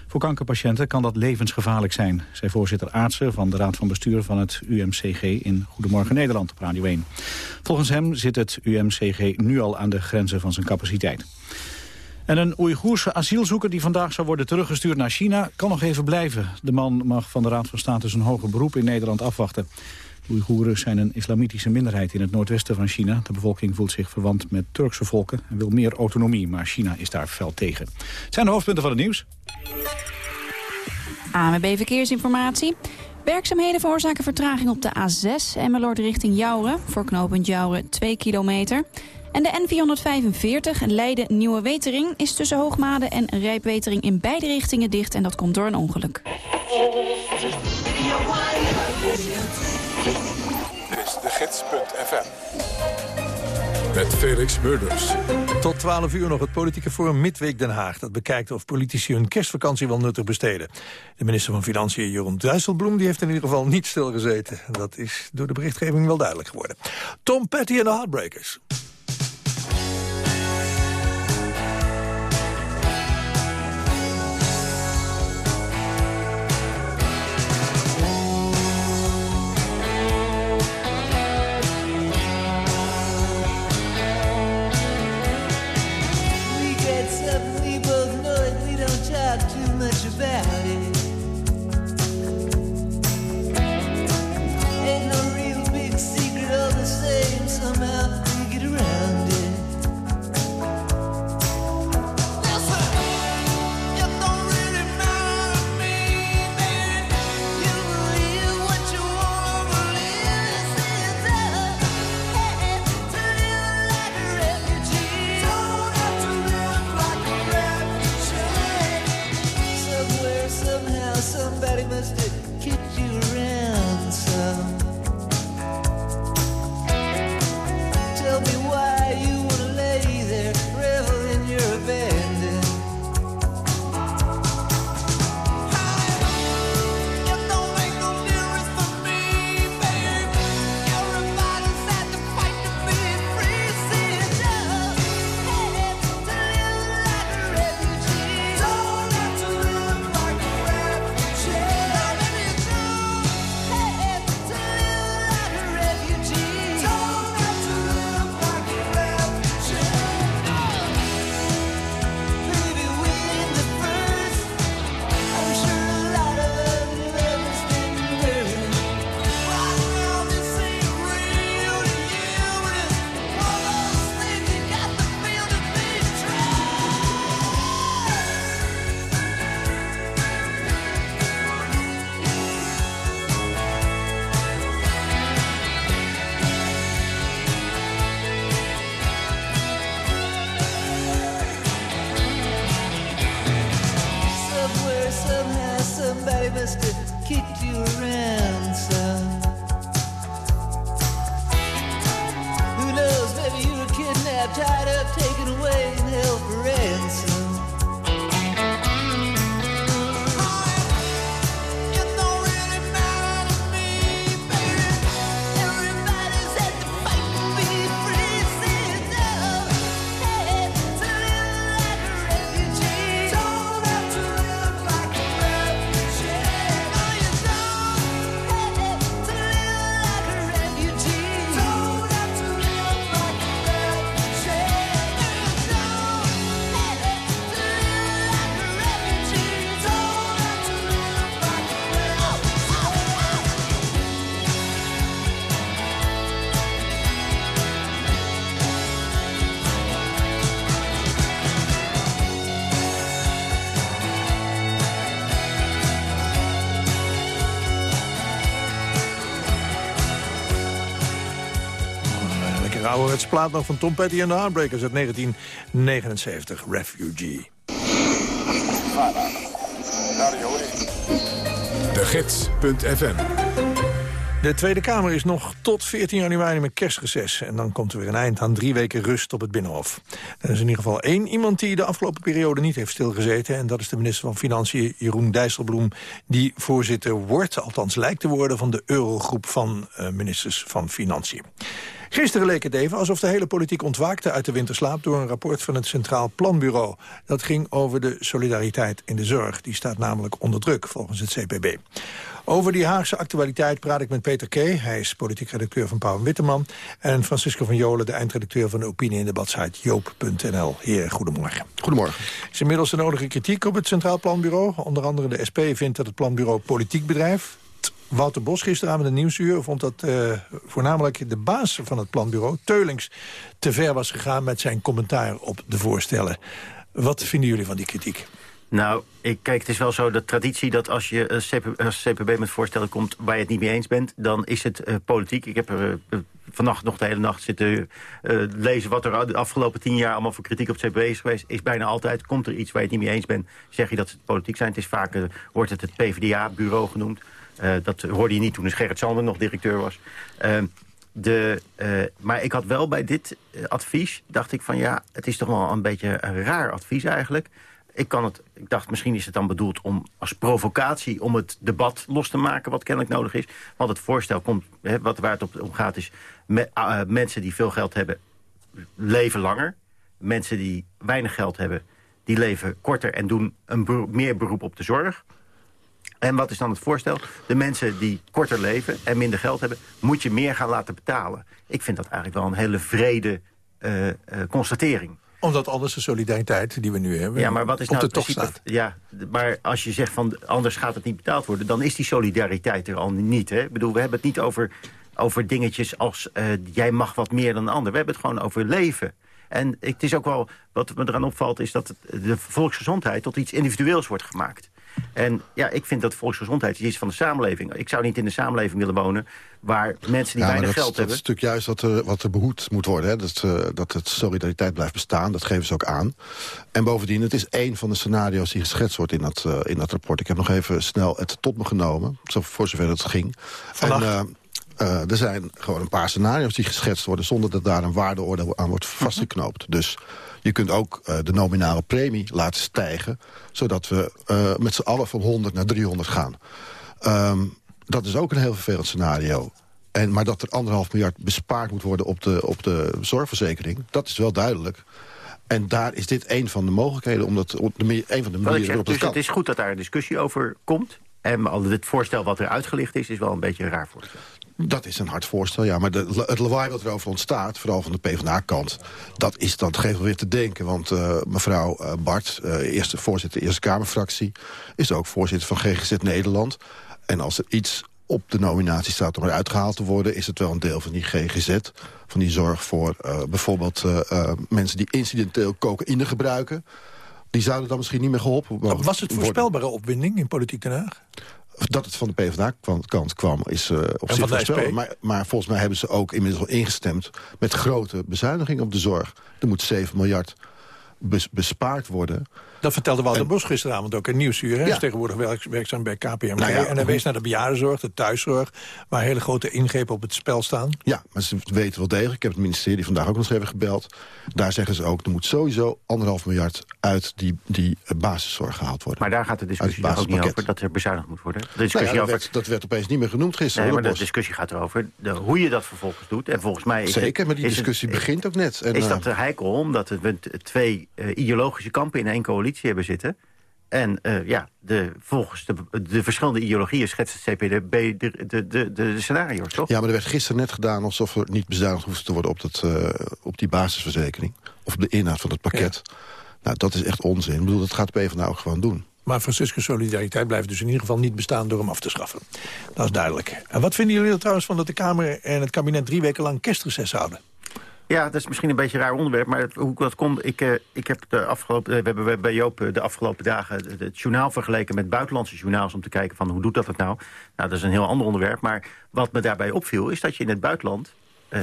Voor kankerpatiënten kan dat levensgevaarlijk zijn, zei voorzitter Aartsen van de Raad van Bestuur van het UMCG in Goedemorgen Nederland op Radio 1. Volgens hem zit het UMCG nu al aan de grenzen van zijn capaciteit. En een Oeigoerse asielzoeker die vandaag zou worden teruggestuurd naar China... kan nog even blijven. De man mag van de Raad van State zijn hoger beroep in Nederland afwachten. Oeigoeren zijn een islamitische minderheid in het noordwesten van China. De bevolking voelt zich verwant met Turkse volken en wil meer autonomie. Maar China is daar fel tegen. Het zijn de hoofdpunten van het nieuws. AMB Verkeersinformatie. Werkzaamheden veroorzaken vertraging op de A6 Emmeloord richting Jouren. Voor knooppunt Jouren 2 kilometer. En de N445 Leiden-Nieuwe Wetering is tussen Hoogmade en Rijpwetering in beide richtingen dicht. En dat komt door een ongeluk. gids.fm. Met Felix Murders. Tot 12 uur nog het politieke forum Midweek Den Haag. Dat bekijkt of politici hun kerstvakantie wel nuttig besteden. De minister van Financiën Jeroen Dijsselbloem die heeft in ieder geval niet stilgezeten. Dat is door de berichtgeving wel duidelijk geworden. Tom Petty en de Heartbreakers. just to kick you around. Ouderwets plaat nog van Tom Petty en de Heartbreakers uit 1979. Refugee. De Gids.fm De Tweede Kamer is nog tot 14 januari met kerstreces. En dan komt er weer een eind aan drie weken rust op het Binnenhof. Er is in ieder geval één iemand die de afgelopen periode niet heeft stilgezeten. En dat is de minister van Financiën, Jeroen Dijsselbloem. Die voorzitter wordt, althans lijkt te worden... van de Eurogroep van eh, ministers van Financiën. Gisteren leek het even alsof de hele politiek ontwaakte uit de winterslaap... door een rapport van het Centraal Planbureau. Dat ging over de solidariteit in de zorg. Die staat namelijk onder druk, volgens het CPB. Over die Haagse actualiteit praat ik met Peter Kee. Hij is politiek redacteur van Pauw en Witteman. En Francisco van Jolen, de eindredacteur van de opinie- en debatsite joop.nl. Heer, goedemorgen. Goedemorgen. Is inmiddels de nodige kritiek op het Centraal Planbureau. Onder andere de SP vindt dat het planbureau politiek bedrijf. Wouter Bos gisteravond in Nieuwsuur vond dat eh, voornamelijk de baas van het planbureau, Teulings, te ver was gegaan met zijn commentaar op de voorstellen. Wat vinden jullie van die kritiek? Nou, ik, kijk, het is wel zo de traditie dat als je CP, als CPB met voorstellen komt waar je het niet mee eens bent, dan is het eh, politiek. Ik heb er eh, vannacht nog de hele nacht zitten eh, lezen wat er de afgelopen tien jaar allemaal voor kritiek op het CPB is geweest. Is bijna altijd, komt er iets waar je het niet mee eens bent, zeg je dat ze politiek zijn. Het is vaak, eh, wordt het het PvdA-bureau genoemd. Eh, dat hoorde je niet toen Gerrit Sander nog directeur was. Eh, de, eh, maar ik had wel bij dit eh, advies, dacht ik van ja, het is toch wel een beetje een raar advies eigenlijk. Ik, kan het, ik dacht, misschien is het dan bedoeld om als provocatie... om het debat los te maken wat kennelijk nodig is. Want het voorstel komt, hè, wat, waar het om gaat is... Me, mensen die veel geld hebben, leven langer. Mensen die weinig geld hebben, die leven korter... en doen een meer beroep op de zorg. En wat is dan het voorstel? De mensen die korter leven en minder geld hebben... moet je meer gaan laten betalen. Ik vind dat eigenlijk wel een hele vrede eh, eh, constatering. Omdat anders de solidariteit die we nu hebben Ja, maar wat is op nou de tocht staat. Ja, maar als je zegt van anders gaat het niet betaald worden... dan is die solidariteit er al niet. Hè? Ik bedoel, we hebben het niet over, over dingetjes als... eh, jij mag wat meer dan de ander. We hebben het gewoon over leven. En het is ook wel, wat me eraan opvalt... is dat de volksgezondheid tot iets individueels wordt gemaakt. En ja, ik vind dat volksgezondheid iets is van de samenleving. Ik zou niet in een samenleving willen wonen... waar mensen die Ja, weinig dat, geld dat hebben... is natuurlijk juist wat er, wat er behoed moet worden. Hè? Dat, eh, dat het solidariteit blijft bestaan, dat geven ze ook aan. En bovendien, het is één van de scenario's die geschetst wordt in dat, eh, in dat rapport. Ik heb nog even snel het tot me genomen, zo, voor zover het ging. En, eh, eh, er zijn gewoon een paar scenario's die geschetst worden... zonder dat daar een waardeoordeel aan wordt vastgeknoopt. Dus je kunt ook eh, de nominale premie laten stijgen... zodat we eh, met z'n allen van 100 naar 300 gaan. Ehm, dat is ook een heel vervelend scenario. En, maar dat er anderhalf miljard bespaard moet worden op de, op de zorgverzekering... dat is wel duidelijk. En daar is dit een van de mogelijkheden, omdat de, een van de manieren waarop dus het kan. het is goed dat daar een discussie over komt. En al dit voorstel wat er uitgelicht is, is wel een beetje een raar voorstel. Dat is een hard voorstel, ja. Maar de, het lawaai wat erover ontstaat, vooral van de PvdA-kant... dat is dan geeft wel weer te denken. Want eh, mevrouw eh, Bart, eh, eerste voorzitter Eerste Kamerfractie... is ook voorzitter van GGZ Nederland. En als er iets op de nominatie staat om eruit gehaald te worden... is het wel een deel van die GGZ, van die zorg voor bijvoorbeeld mensen... die incidenteel cocaïne gebruiken. Die zouden dan misschien niet meer geholpen mogen Was het worden. voorspelbare opwinding in Politiek Den Haag? Dat het van de PvdA-kant kwam is eh, op zich voorspelbaar. Maar, maar volgens mij hebben ze ook inmiddels al ingestemd... met grote bezuinigingen op de zorg. Er moet 7 miljard bes- bespaard worden. Dat vertelde Wouter Bos gisteravond ook in Nieuwsuur. Hij Ja. is tegenwoordig werk- werkzaam bij KPMG. Nou ja, en hij wees naar de bejaardenzorg, de thuiszorg... waar hele grote ingrepen op het spel staan. Ja, maar ze weten wel degelijk. Ik heb het ministerie vandaag ook nog eens even gebeld. Daar zeggen ze ook, er moet sowieso anderhalf miljard uit die, die basiszorg gehaald worden. Maar daar gaat de discussie toch ook niet over dat er bezuinigd moet worden. De Nou ja, discussie dat, over... werd, dat werd opeens niet meer genoemd gisteren. Nee, maar de discussie gaat erover de, hoe je dat vervolgens doet. En volgens mij is Zeker, het, maar die is het- discussie begint ook net. En, is eh, dat de heikel omdat we t- twee eh, ideologische kampen in één coalitie hebben zitten. En eh, ja, de, volgens de, de verschillende ideologieën schetst het CPB de, de, de, de, de scenario's, toch? Ja, maar er werd gisteren net gedaan alsof er niet bezuinigd hoeft te worden op, dat, eh, op die basisverzekering. Of op de inhoud van het pakket. Nou, dat is echt onzin. Ik bedoel, dat gaat PvdA ook gewoon doen. Maar Francisco Solidariteit blijft dus in ieder geval niet bestaan door hem af te schaffen. Dat is duidelijk. En wat vinden jullie er trouwens van dat de Kamer en het kabinet drie weken lang kerstreces houden? Ja, dat is misschien een beetje een raar onderwerp, maar hoe dat komt... Ik, eh, ik heb de afgelopen, eh, we hebben bij Joop eh, de afgelopen dagen het- journaal vergeleken met buitenlandse journaals... om te kijken van hoe doet dat het nou? Nou, dat is een heel ander onderwerp. Maar wat me daarbij opviel, is dat je in het buitenland... eh,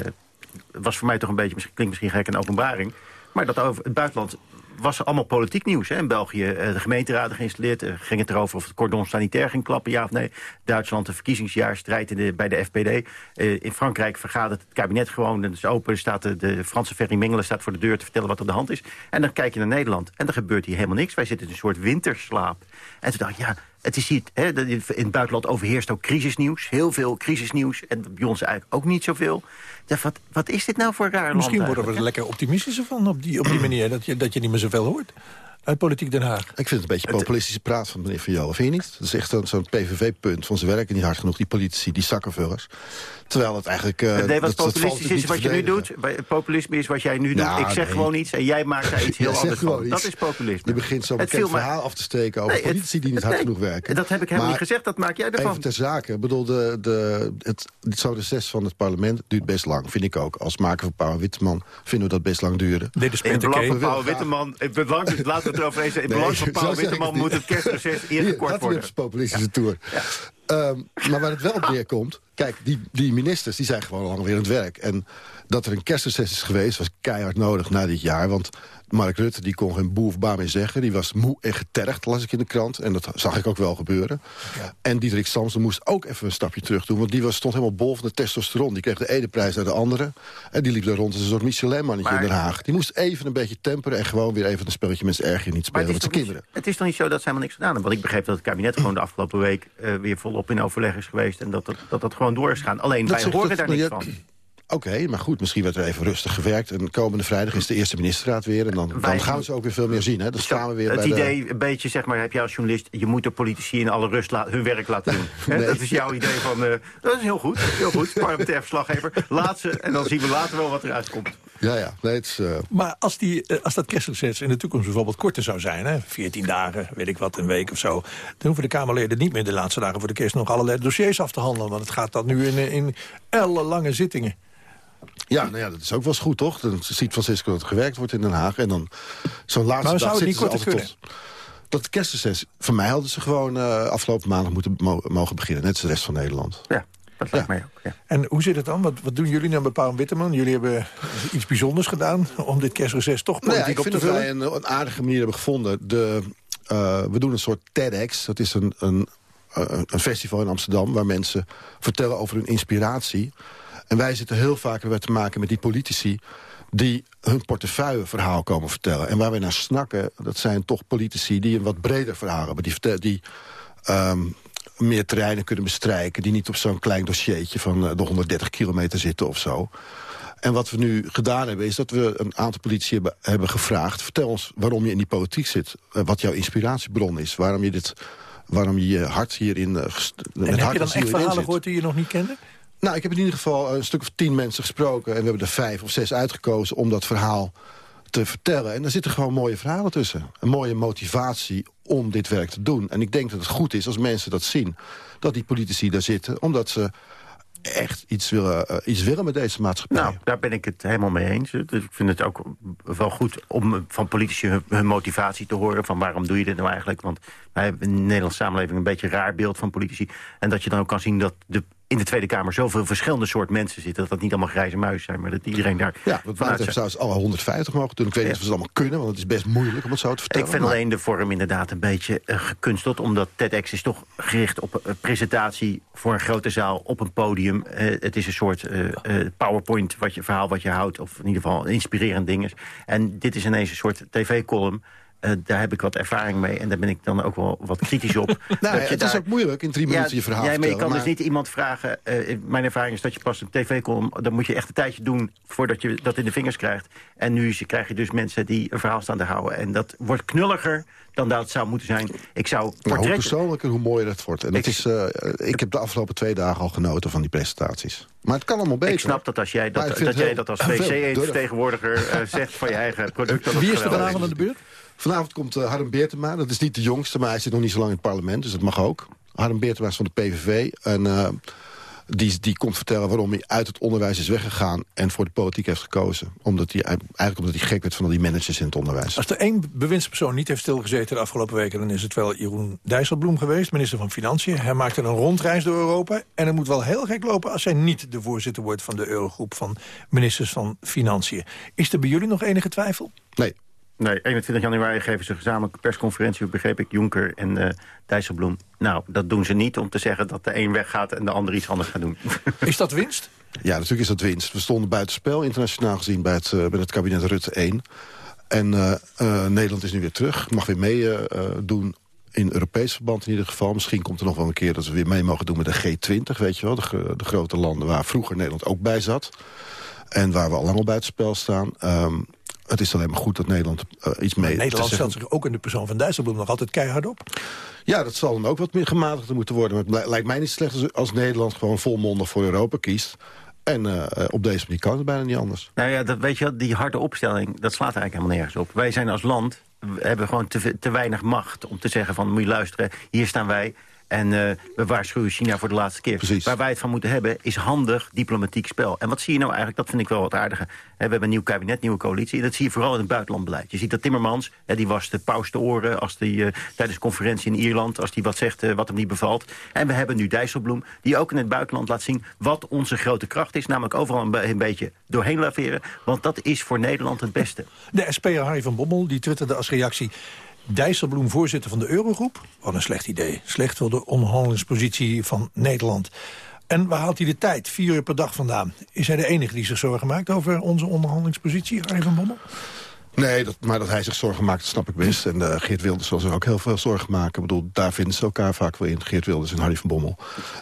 was voor mij toch een beetje, misschien, klinkt misschien gek, een openbaring... maar dat over het buitenland was allemaal politiek nieuws. Hè? In België eh, de gemeenteraden geïnstalleerd. eh, ging het erover of het cordon sanitair ging klappen, ja of nee. Duitsland een verkiezingsjaar, strijd in de, bij de FPD. Eh, in Frankrijk vergadert het kabinet gewoon. Het is open, staat de, de Franse Ferry staat voor de deur te vertellen wat er aan de hand is. En dan kijk je naar Nederland en dan gebeurt hier helemaal niks. Wij zitten in een soort winterslaap. En toen dacht ik, ja, het is hier, hè, dat- in het buitenland overheerst ook crisisnieuws. Heel veel crisisnieuws. En bij ons eigenlijk ook niet zoveel. Wat, wat is dit nou voor raar land Misschien worden we er lekker optimistischer van op die, op die manier. Dat je, dat je niet meer zoveel hoort uit Politiek Den Haag. Ik vind het een beetje populistische praat van meneer Van Jolen. Vind je niet? Dat is echt zo'n zo'n PVV-punt van ze werken niet hard genoeg. Die politici, die zakkenvullers. Terwijl het eigenlijk... eh, Nee, wat dat- dat populistisch natuurlijk is wat je nu doet. Bij- Populisme is wat jij nu doet. Nou, ik zeg nee. gewoon iets en jij maakt daar iets heel <laughs> anders van. iets. Dat is populisme. Je begint zo'n Het bekend verhaal af te steken over Nee, het- politici die niet hard nee, genoeg werken. Dat heb ik helemaal Maar niet gezegd, dat maak jij ervan. Even ter zake. Ik bedoel, de, de, het, het zo'n reces van het parlement duurt best lang, vind ik ook. Als maker van Pauw en Witteman vinden we dat best lang duren. In het belang van Paul Witteman. Witteman, in het belang, laten we het erover eens zijn. In belang van <laughs> Paul ik Witteman moet het kerstreces ingekort dat <laughs> worden. is een populistische tour. Ehm, maar waar het wel op neerkomt... Kijk, die, die ministers die zijn gewoon lang weer aan het werk. En dat er een kerstreces is geweest... was keihard nodig na dit jaar. Want Mark Rutte die kon geen boe of baan meer zeggen. Die was moe en getergd, las ik in de krant. En dat zag ik ook wel gebeuren. En Diederik Samson moest ook even een stapje terug doen. Want die was, stond helemaal bol van de testosteron. Die kreeg de ene prijs naar de andere. En die liep daar rond als een soort Michelin-mannetje in Den Haag. Die moest even een beetje temperen... en gewoon weer even een spelletje met z'n erger niet spelen met zijn kinderen. niet, het is toch niet zo dat ze helemaal niks gedaan hebben? Want ik begreep dat het kabinet gewoon de afgelopen week... eh, weer volop in overleg is geweest... en dat dat, dat, dat gewoon door is gaan. Alleen, Dat wij horen daar niks je- van. Oké, maar goed, misschien werd er even rustig gewerkt. En komende vrijdag is de eerste ministerraad weer. En dan, dan gaan we ze ook weer veel meer zien. Hè? Dan staan we weer het bij de- idee, een beetje, zeg maar, heb jij als journalist... je moet de politici in alle rust hun werk laten doen. <laughs> Hè? Dat is jouw idee van... eh, dat is heel goed, heel goed. Parlementair verslaggever. Laat ze en dan zien we later wel wat eruit komt. Ja, ja. Nee, het is, eh, Maar als, die, eh, als dat kerstreces in de toekomst bijvoorbeeld korter zou zijn... Hè, 14 dagen, weet ik wat, een week of zo... dan hoeven de Kamerleden niet meer de laatste dagen voor de kerst... nog allerlei dossiers af te handelen. Want het gaat dan nu in, in ellenlange zittingen. Ja, nou ja, dat is ook wel eens goed, toch? Dan ziet Francisco dat er gewerkt wordt in Den Haag. En dan zo'n laatste Maar dag zou het niet zitten ze altijd tot... Dat kerstreces, voor mij hadden ze gewoon eh, afgelopen maandag moeten mo- mogen beginnen. Net als de rest van Nederland. Ja, dat lijkt mij ook. Ja. En hoe zit het dan? Wat, wat doen jullie nou met Paul Witteman? Jullie hebben iets bijzonders gedaan om dit kerstreces toch Nou ja, politiek ik op vind te dat wij vullen? een, een aardige manier hebben gevonden. De, eh, we doen een soort TEDx. Dat is een, een, een een festival in Amsterdam... waar mensen vertellen over hun inspiratie. En wij zitten heel vaak weer te maken met die politici... die hun portefeuilleverhaal komen vertellen. En waar we naar snakken, dat zijn toch politici... die een wat breder verhaal hebben. Die, die ehm, meer terreinen kunnen bestrijken... die niet op zo'n klein dossiertje van eh, de 130 kilometer zitten of zo... En wat we nu gedaan hebben, is dat we een aantal politici hebben, hebben gevraagd... vertel ons waarom je in die politiek zit. eh, wat jouw inspiratiebron is. Waarom je, dit, waarom je je hart hierin... met En heb je dan echt verhalen gehoord die je nog niet kende? Nou, ik heb in ieder geval een stuk of tien mensen gesproken... en we hebben er vijf of zes uitgekozen om dat verhaal te vertellen. En daar zitten gewoon mooie verhalen tussen. Een mooie motivatie om dit werk te doen. En ik denk dat het goed is als mensen dat zien. Dat die politici daar zitten, omdat ze echt iets willen, eh, iets willen met deze maatschappij. Nou, daar ben ik het helemaal mee eens. Dus ik vind het ook wel goed om van politici hun, hun motivatie te horen... van waarom doe je dit nou eigenlijk? Want wij hebben in de Nederlandse samenleving een beetje een raar beeld van politici. En dat je dan ook kan zien dat de in de Tweede Kamer zoveel verschillende soort mensen zitten... dat dat niet allemaal grijze muis zijn, maar dat iedereen daar... Ja, wat vanuit Wouter heeft trouwens alle 150 mogen doen. Ik weet niet of ze het allemaal kunnen, want het is best moeilijk om het zo te vertellen. Ik vind maar- alleen de vorm inderdaad een beetje eh, gekunsteld... omdat TEDx is toch gericht op een presentatie voor een grote zaal op een podium. Eh, het is een soort eh, eh, PowerPoint wat je, verhaal wat je houdt... of in ieder geval een inspirerend ding is. En dit is ineens een soort tv-column... Eh, daar heb ik wat ervaring mee en daar ben ik dan ook wel wat kritisch op. <laughs> Nou, het is ook moeilijk in drie minuten je verhaal Ja, maar je kan dus niet iemand vragen... eh, mijn ervaring is dat je pas een tv-column... dan moet je echt een tijdje doen voordat je dat in de vingers krijgt. En nu krijg je dus mensen die een verhaal staan te houden. En dat wordt knulliger dan dat het zou moeten zijn. Ik zou Nou, hoe portretten... persoonlijker, hoe mooier het wordt. En dat is, eh, ik heb de afgelopen twee dagen al genoten van die presentaties. Maar het kan allemaal beter. Ik snap dat als jij dat, ik dat, jij dat als. WC-vertegenwoordiger <laughs> eh zegt van je eigen <laughs> product. dat het Wie is er vanavond aan de beurt? Vanavond komt eh, Harm Beertema. Dat is niet de jongste, maar hij zit nog niet zo lang in het parlement. Dus dat mag ook. Harm Beertema is van de PVV. En eh, die, die komt vertellen waarom hij uit het onderwijs is weggegaan... en voor de politiek heeft gekozen. Omdat hij, eigenlijk omdat hij gek werd van al die managers in het onderwijs. Als er één bewindspersoon niet heeft stilgezeten de afgelopen weken... dan is het wel Jeroen Dijsselbloem geweest, minister van Financiën. Hij maakte een rondreis door Europa. En het moet wel heel gek lopen als hij niet de voorzitter wordt... van de Eurogroep van ministers van Financiën. Is er bij jullie nog enige twijfel? Nee. Nee, 21 januari geven ze een gezamenlijke persconferentie... begreep ik, Jonker en eh Dijsselbloem. Nou, dat doen ze niet om te zeggen dat de een weggaat... en de ander iets anders gaat doen. <laughs> Is dat winst? Ja, natuurlijk is dat winst. We stonden buitenspel internationaal gezien bij het, eh, bij het kabinet Rutte 1. En eh, eh, Nederland is nu weer terug. Mag weer mee eh, eh, doen in Europees verband in ieder geval. Misschien komt er nog wel een keer dat we weer mee mogen doen met de G20, weet je wel. De, de grote landen waar vroeger Nederland ook bij zat. En waar we al lang al buitenspel staan. Ehm, het is alleen maar goed dat Nederland eh, iets mee... Nederland te stelt zich ook in de persoon van Dijsselbloem nog altijd keihard op. Ja, dat zal dan ook wat meer gematigder moeten worden. Maar het li- lijkt mij niet slecht als, als Nederland gewoon volmondig voor Europa kiest. En eh, op deze manier kan het bijna niet anders. Nou ja, dat, weet je wel, die harde opstelling, dat slaat eigenlijk helemaal nergens op. Wij zijn als land, we hebben gewoon te, te weinig macht om te zeggen van... moet je luisteren, hier staan wij en eh, we waarschuwen China voor de laatste keer. Waar wij het van moeten hebben is handig diplomatiek spel. En wat zie je nou eigenlijk, dat vind ik wel wat aardiger. Hè, we hebben een nieuw kabinet, nieuwe coalitie. En dat zie je vooral in het buitenlandbeleid. Je ziet dat Timmermans, hè, die was de paus te oren... Als die, eh, tijdens de conferentie in Ierland, als die wat zegt eh, wat hem niet bevalt. En we hebben nu Dijsselbloem, die ook in het buitenland laat zien... wat onze grote kracht is, namelijk overal een, be- een beetje doorheen laveren. Want dat is voor Nederland het beste. De SP'er Harry van Bommel die twitterde als reactie... Dijsselbloem voorzitter van de Eurogroep? Wat een slecht idee. Slecht voor de onderhandelingspositie van Nederland. En waar haalt hij de tijd? Vier uur per dag vandaan. Is hij de enige die zich zorgen maakt over onze onderhandelingspositie, Harry van Bommel? Nee, dat, maar dat hij zich zorgen maakt, snap ik best. En eh, Geert Wilders zal zich ook heel veel zorgen maken. Ik bedoel, daar vinden ze elkaar vaak wel in. Geert Wilders en Harry van Bommel.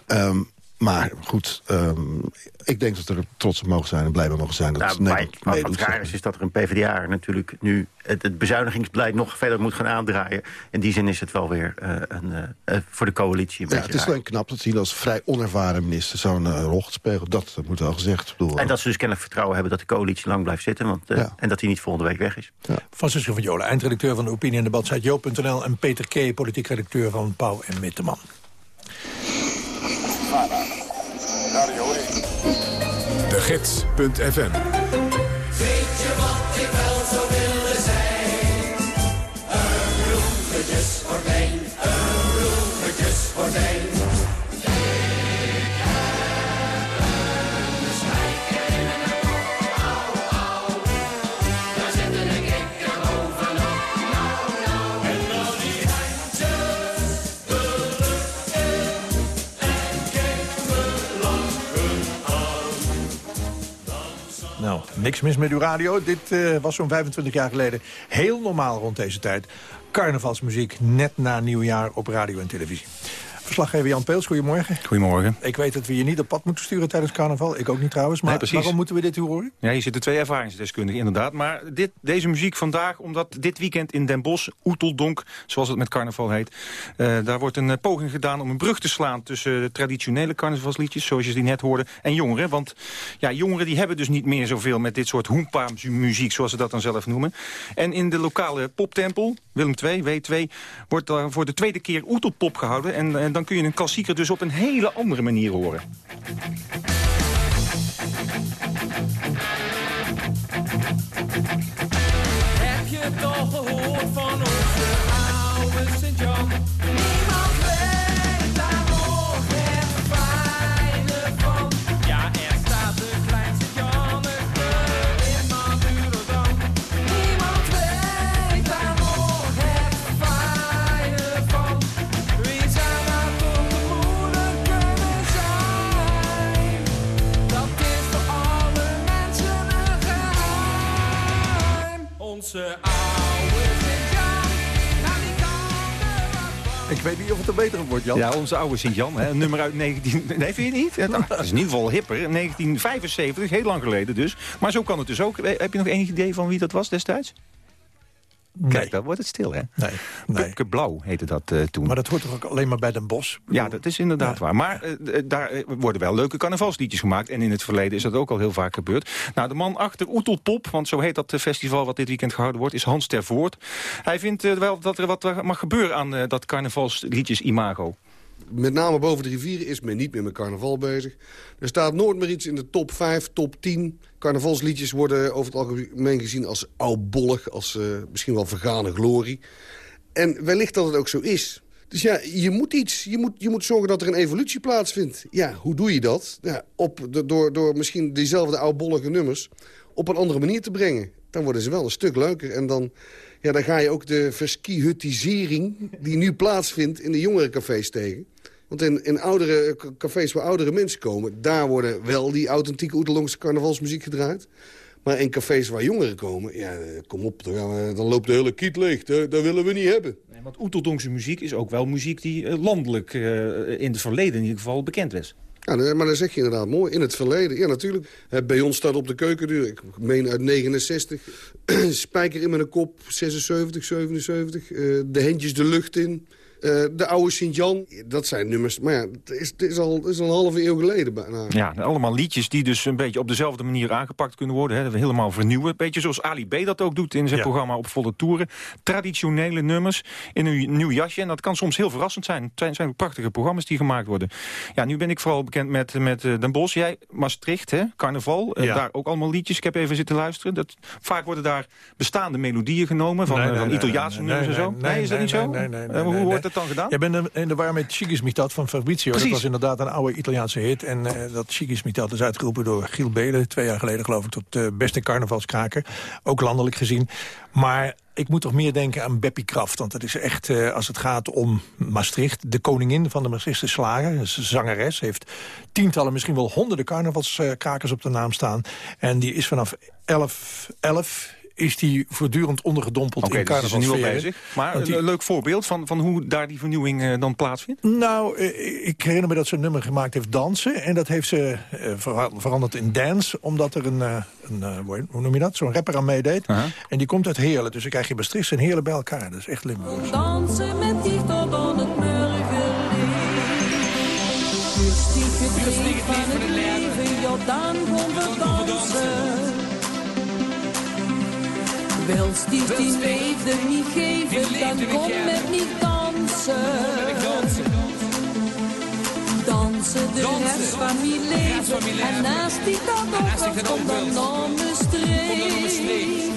Ehm, maar goed, ehm, ik denk dat we er trots op mogen zijn en blij mee mogen zijn. Dat Nou, Nederland maar wat meedoet. raar is, is dat er een PvdA natuurlijk nu het, het bezuinigingsbeleid nog verder moet gaan aandraaien. In die zin is het wel weer eh, een, eh, eh, voor de coalitie een Ja, beetje het is raar. alleen knap dat hij als vrij onervaren minister zo'n eh, rol gaat spelen. Dat, dat moet wel gezegd. Bedoel, En dat ze dus kennelijk vertrouwen hebben dat de coalitie lang blijft zitten. Want, eh, En dat hij niet volgende week weg is. Francisco van Jolen, eindredacteur van de opinie- en debatsite Joop.nl... en Peter K., politiek redacteur van Pauw en Mitteman. Gids.fm Nou, niks mis met uw radio. Dit eh, was zo'n 25 jaar geleden heel normaal rond deze tijd. Carnavalsmuziek net na nieuwjaar op radio en televisie. Verslaggever Jan Peels, goedemorgen. Goedemorgen. Ik weet dat we je niet op pad moeten sturen tijdens carnaval. Ik ook niet trouwens. Maar Nee, waarom moeten we dit horen? Ja, hier zitten twee ervaringsdeskundigen, inderdaad. Maar dit, deze muziek vandaag, omdat dit weekend in Den Bosch, Oeteldonk, zoals het met carnaval heet, eh, daar wordt een eh, poging gedaan om een brug te slaan tussen de traditionele carnavalsliedjes, zoals je die net hoorde, en jongeren. Want ja, jongeren die hebben dus niet meer zoveel met dit soort hoempa-muziek, zoals ze dat dan zelf noemen. En in de lokale poptempel, Willem II, W2, wordt daar voor de tweede keer Oetelpop gehouden. En, en dan kun je een klassieker dus op een hele andere manier horen. Heb je al gehoord van onze oude Sint-Jan? Niemand Onze oude Ik weet niet of het er beter op wordt, Jan. Ja, onze oude Sint-Jan, hè, een nummer uit 19... <laughs> Nee, vind je niet? Nou, dat is in ieder geval hipper. 1975, heel lang geleden dus. Maar zo kan het dus ook. Heb je nog enig idee van wie dat was destijds? Kijk, dan wordt het stil, hè? Nee. Pupke Blauw heette dat eh, toen. Maar dat hoort toch ook alleen maar bij Den Bosch? Ja, dat is inderdaad waar. Maar eh, eh, daar worden wel leuke carnavalsliedjes gemaakt. En in het verleden is dat ook al heel vaak gebeurd. Nou, de man achter Oetelpop, want zo heet dat festival wat dit weekend gehouden wordt, is Hans ter Voort. Hij vindt wel dat er wat mag gebeuren aan dat carnavalsliedjes-imago. Met name boven de rivieren is men niet meer met carnaval bezig. Er staat nooit meer iets in de top 5, top 10. Carnavalsliedjes worden over het algemeen gezien als oudbollig... als eh, misschien wel vergane glorie. En wellicht dat het ook zo is. Dus ja, je moet iets. Je moet, je moet zorgen dat er een evolutie plaatsvindt. Ja, hoe doe je dat? Ja, op de, door, door misschien diezelfde oudbollige nummers op een andere manier te brengen. Dan worden ze wel een stuk leuker. En dan, ja, dan ga je ook de verskihutisering die nu plaatsvindt in de jongerencafés tegen. Want in, in oudere k- cafés waar oudere mensen komen... daar worden wel die authentieke Oetelongse carnavalsmuziek gedraaid. Maar in cafés waar jongeren komen, ja, eh, kom op, dan, dan loopt de hele kiet leeg. Dat, dat willen we niet hebben. Nee, want Oeteldongse muziek is ook wel muziek die eh, landelijk eh, in het verleden in ieder geval bekend was. Maar dan zeg je inderdaad mooi. In het verleden, ja natuurlijk. Bij ons staat op de keukendeur, ik meen uit 69... <clears throat> spijker in mijn kop, 76, 77. eh, de hendjes de lucht in. Eh, de oude Sint-Jan, dat zijn nummers. Maar ja, het is, het is, al, het is al een halve eeuw geleden bijna. Ja, allemaal liedjes die dus een beetje op dezelfde manier aangepakt kunnen worden. Hè, helemaal vernieuwen. Beetje zoals Ali B dat ook doet in zijn Ja. programma op volle toeren. Traditionele nummers in een nieuw jasje. En dat kan soms heel verrassend zijn. Het zijn, zijn prachtige programma's die gemaakt worden. Ja, nu ben ik vooral bekend met, met eh, Den Bosch. Jij, Maastricht, hè, carnaval. Eh, Ja. daar ook allemaal liedjes. Ik heb even zitten luisteren. Dat, vaak worden daar bestaande melodieën genomen van, Nee, nee, van Italiaanse nee, nummers nee, en zo. nee, Nee, is dat niet zo? nee, nee, nee, hoe nee, wordt nee. Het dan gedaan? Jij bent in- de war met Chiquismitat van Fabrizio. Precies. Dat was inderdaad een oude Italiaanse hit. En eh, dat Chiquismitat is uitgeroepen door Giel Belen... twee jaar geleden geloof ik, tot de beste carnavalskraker. Ook landelijk gezien. Maar ik moet toch meer denken aan Beppie Kraft. Want dat is echt, eh, als het gaat om Maastricht... de koningin van de Maastrichtse slager. Dat zangeres. Heeft tientallen, misschien wel honderden carnavalskrakers op de naam staan. En die is vanaf 11, 11 is die voortdurend ondergedompeld Oké, in dus is er nu al carnavalsferen. bezig. Maar een die- leuk voorbeeld van, van hoe daar die vernieuwing eh, dan plaatsvindt? Nou, eh, ik herinner me dat ze een nummer gemaakt heeft, Dansen. En dat heeft ze eh, vera- veranderd in Dance, omdat er een, een hoe noem je dat, zo'n rapper aan meedeed. En die komt uit Heerlen, dus dan krijg je Maastricht en Heerlen bij elkaar. Dat is echt Limburgs. Dansen met die tot aan het morgenlicht. Wils die die leefde niet geven, dan kon men niet dansen. Dansen. De rest van mijn leven, en naast die dat ook komt dan dan een streep.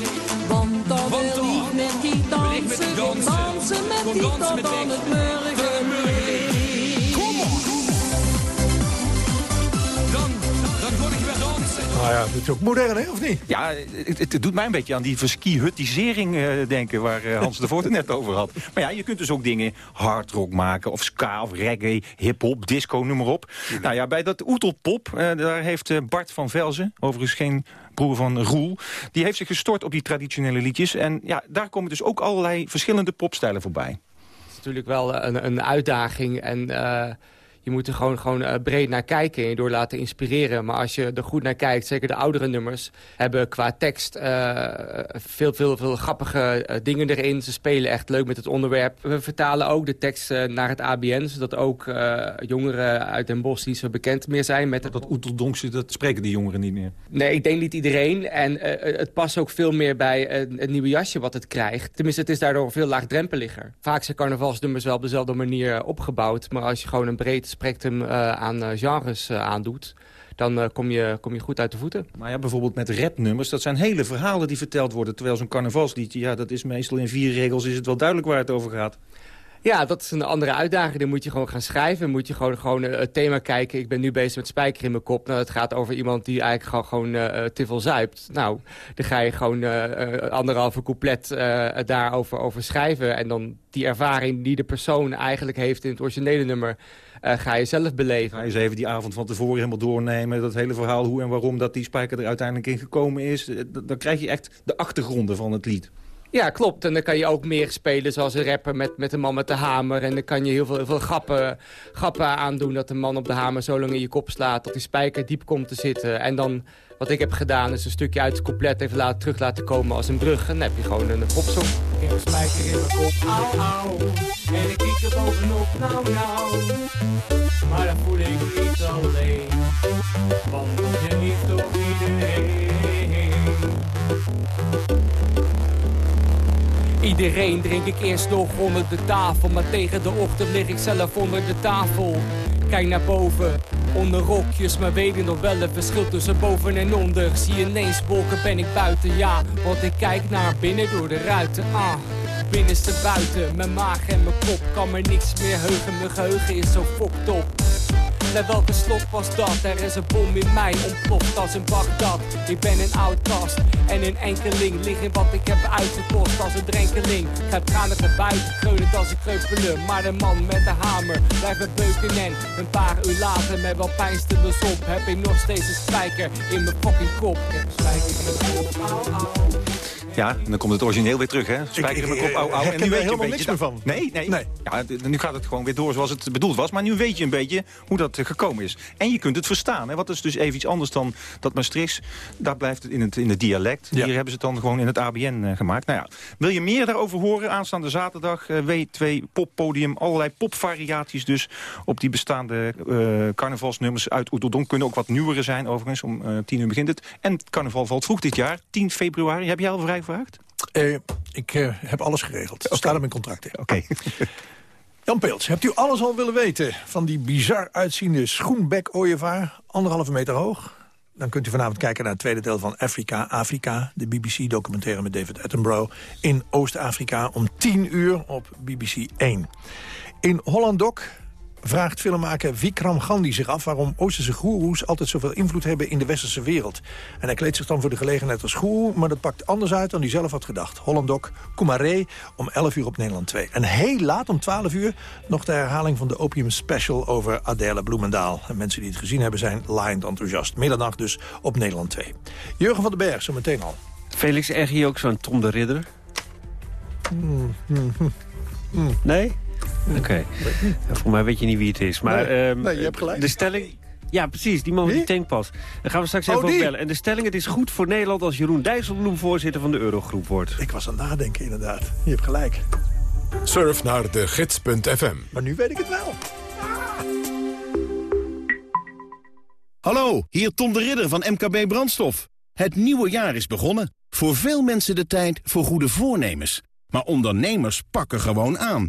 Want dan wil ik met die dansen, dansen. met die tot aan het morgenlicht. Nou ja, dat is ook modern, hè, of niet? Ja, het, het doet mij een beetje aan die verski-huttisering eh, denken... waar eh, Hans de Voort het net over had. Maar ja, je kunt dus ook dingen hardrock maken... of ska, of reggae, hip-hop, disco, noem maar op. Nou ja, bij dat Oetelpop, eh, daar heeft Bart van Velzen... overigens geen broer van Roel... die heeft zich gestort op die traditionele liedjes. En ja, daar komen dus ook allerlei verschillende popstijlen voorbij. Het is natuurlijk wel een, een uitdaging en eh, je moet er gewoon, gewoon eh, breed naar kijken en je door laten inspireren. Maar als je er goed naar kijkt, zeker de oudere nummers, hebben qua tekst eh, veel, veel, veel grappige eh, dingen erin. Ze spelen echt leuk met het onderwerp. We vertalen ook de tekst naar het ABN, zodat ook jongeren uit Den Bosch niet zo bekend meer zijn met het... Dat Oeteldonkse, dat spreken die jongeren niet meer. Nee, ik denk niet iedereen. En het past ook veel meer bij het nieuwe jasje wat het krijgt. Tenminste, het is daardoor veel laagdrempeliger. Vaak zijn carnavalsnummers wel op dezelfde manier opgebouwd. Maar als je gewoon een breed spectrum eh, aan eh, genres eh, aandoet... dan kom, je, kom je goed uit de voeten. Maar ja, bijvoorbeeld met rapnummers, dat zijn hele verhalen die verteld worden. Terwijl zo'n carnavalsliedje, ja, dat is meestal in vier regels is het wel duidelijk waar het over gaat. Ja, dat is een andere uitdaging. Dan moet je gewoon gaan schrijven. Moet je gewoon, gewoon eh, het thema kijken. Ik ben nu bezig met spijker in mijn kop. Nou, het gaat over iemand die eigenlijk gewoon, gewoon eh, te veel zuipt. Nou, dan ga je gewoon eh, eh, anderhalve couplet eh, daarover over schrijven. En dan die ervaring die de persoon eigenlijk heeft in het originele nummer... eh, ga je zelf beleven. Ga eens even die avond van tevoren helemaal doornemen. Dat hele verhaal, hoe en waarom dat die spijker er uiteindelijk in gekomen is. Eh, Dan krijg je echt de achtergronden van het lied. Ja, klopt. En dan kan je ook meer spelen zoals een rapper met, met een man met de hamer. En dan kan je heel veel, heel veel grappen, grappen aandoen dat een man op de hamer zo lang in je kop slaat... dat die spijker diep komt te zitten. En dan, wat ik heb gedaan, is een stukje uit het couplet even laten, terug laten komen als een brug. En dan heb je gewoon een popsong. Ik heb een spijker in mijn kop, au au. En ik kiek er bovenop, nou nou. Maar dan voel ik niet alleen. Want je lief toch iedereen. Iedereen drink ik eerst nog onder de tafel Maar tegen de ochtend lig ik zelf onder de tafel. Kijk naar boven, onder rokjes Maar weet je nog wel het verschil tussen boven en onder. Zie ineens wolken, ben ik buiten, ja Want ik kijk naar binnen door de ruiten, ah Binnenste buiten, mijn maag en mijn kop Kan me niks meer heugen, mijn geheugen is zo fokt op naar welke slot was dat? Er is een bom in mij, ontploft als een Bagdad. Ik ben een outcast en een enkeling. Lig in wat ik heb uitgekost als een drenkeling. Ga tranen naar buiten, kreunend als een kreupelen. Maar de man met de hamer blijft beuken en een paar uur later met wel pijnstillers op. Heb ik nog steeds een spijker in mijn fucking kop. Ik heb een spijker in mijn kop, au au. Ja, en dan komt het origineel weer terug, hè? Spijker in mijn kop, au, au. En nu weet je een helemaal beetje niks meer van. Nee, nee. Nee. Ja, nu gaat het gewoon weer door zoals het bedoeld was. Maar nu weet je een beetje hoe dat gekomen is. En je kunt het verstaan. Hè? Wat is dus even iets anders dan dat Maastrichts. Daar blijft het in het, in het dialect. Hier hebben ze het dan gewoon in het ABN eh, gemaakt. Nou ja, wil je meer daarover horen? Aanstaande zaterdag eh, W2 poppodium. Allerlei popvariaties dus op die bestaande eh, carnavalsnummers uit Oeteldonk. Kunnen ook wat nieuwere zijn overigens. Om tien uur begint het. En het carnaval valt vroeg dit jaar. 10 februari. Heb jij al Eh, ik eh, heb alles geregeld. Het staat in mijn contract. Oké. <laughs> Jan Peels, hebt u alles al willen weten van die bizar uitziende schoenbek-ooievaar? Anderhalve meter hoog? Dan kunt u vanavond kijken naar het tweede deel van Afrika, Afrika. De BBC-documentaire met David Attenborough in Oost-Afrika om 10 uur op BBC 1. In Holland Doc vraagt filmmaker Vikram Gandhi zich af... waarom Oosterse goeroes altijd zoveel invloed hebben in de westerse wereld. En hij kleedt zich dan voor de gelegenheid als goeroe... maar dat pakt anders uit dan hij zelf had gedacht. Holland Doc, Coumaré, om 11 uur op Nederland 2. En heel laat om 12 uur nog de herhaling van de Opium Special... over Adele Bloemendaal. En mensen die het gezien hebben zijn laaiend enthousiast. Middernacht dus op Nederland 2. Jurgen van den Berg, zo meteen al. Felix, erg je ook zo'n Tom de Ridder? Hmm, hmm, hmm. Nee? Oké. Ja, Volgens mij weet je niet wie het is. Maar, Nee. ehm, Nee, je hebt gelijk. De stelling... Ja, precies, die man met die tankpas. Daar gaan we straks Oh, even die? bellen. En de stelling, het is goed voor Nederland als Jeroen Dijsselbloem voorzitter van de Eurogroep wordt. Ik was aan het nadenken, inderdaad. Je hebt gelijk. Surf naar de gids.fm. Maar nu weet ik het wel. Hallo, hier Tom de Ridder van MKB Brandstof. Het nieuwe jaar is begonnen. Voor veel mensen de tijd voor goede voornemens. Maar ondernemers pakken gewoon aan.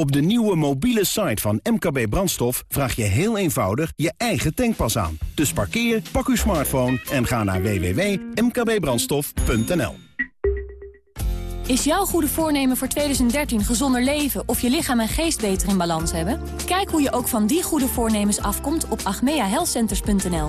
Op de nieuwe mobiele site van MKB Brandstof vraag je heel eenvoudig je eigen tankpas aan. Dus parkeer, pak uw smartphone en ga naar www.mkbbrandstof.nl. Is jouw goede voornemen voor 2013 gezonder leven of je lichaam en geest beter in balans hebben? Kijk hoe je ook van die goede voornemens afkomt op achmeahealthcenters.nl.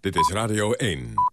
Dit is Radio 1.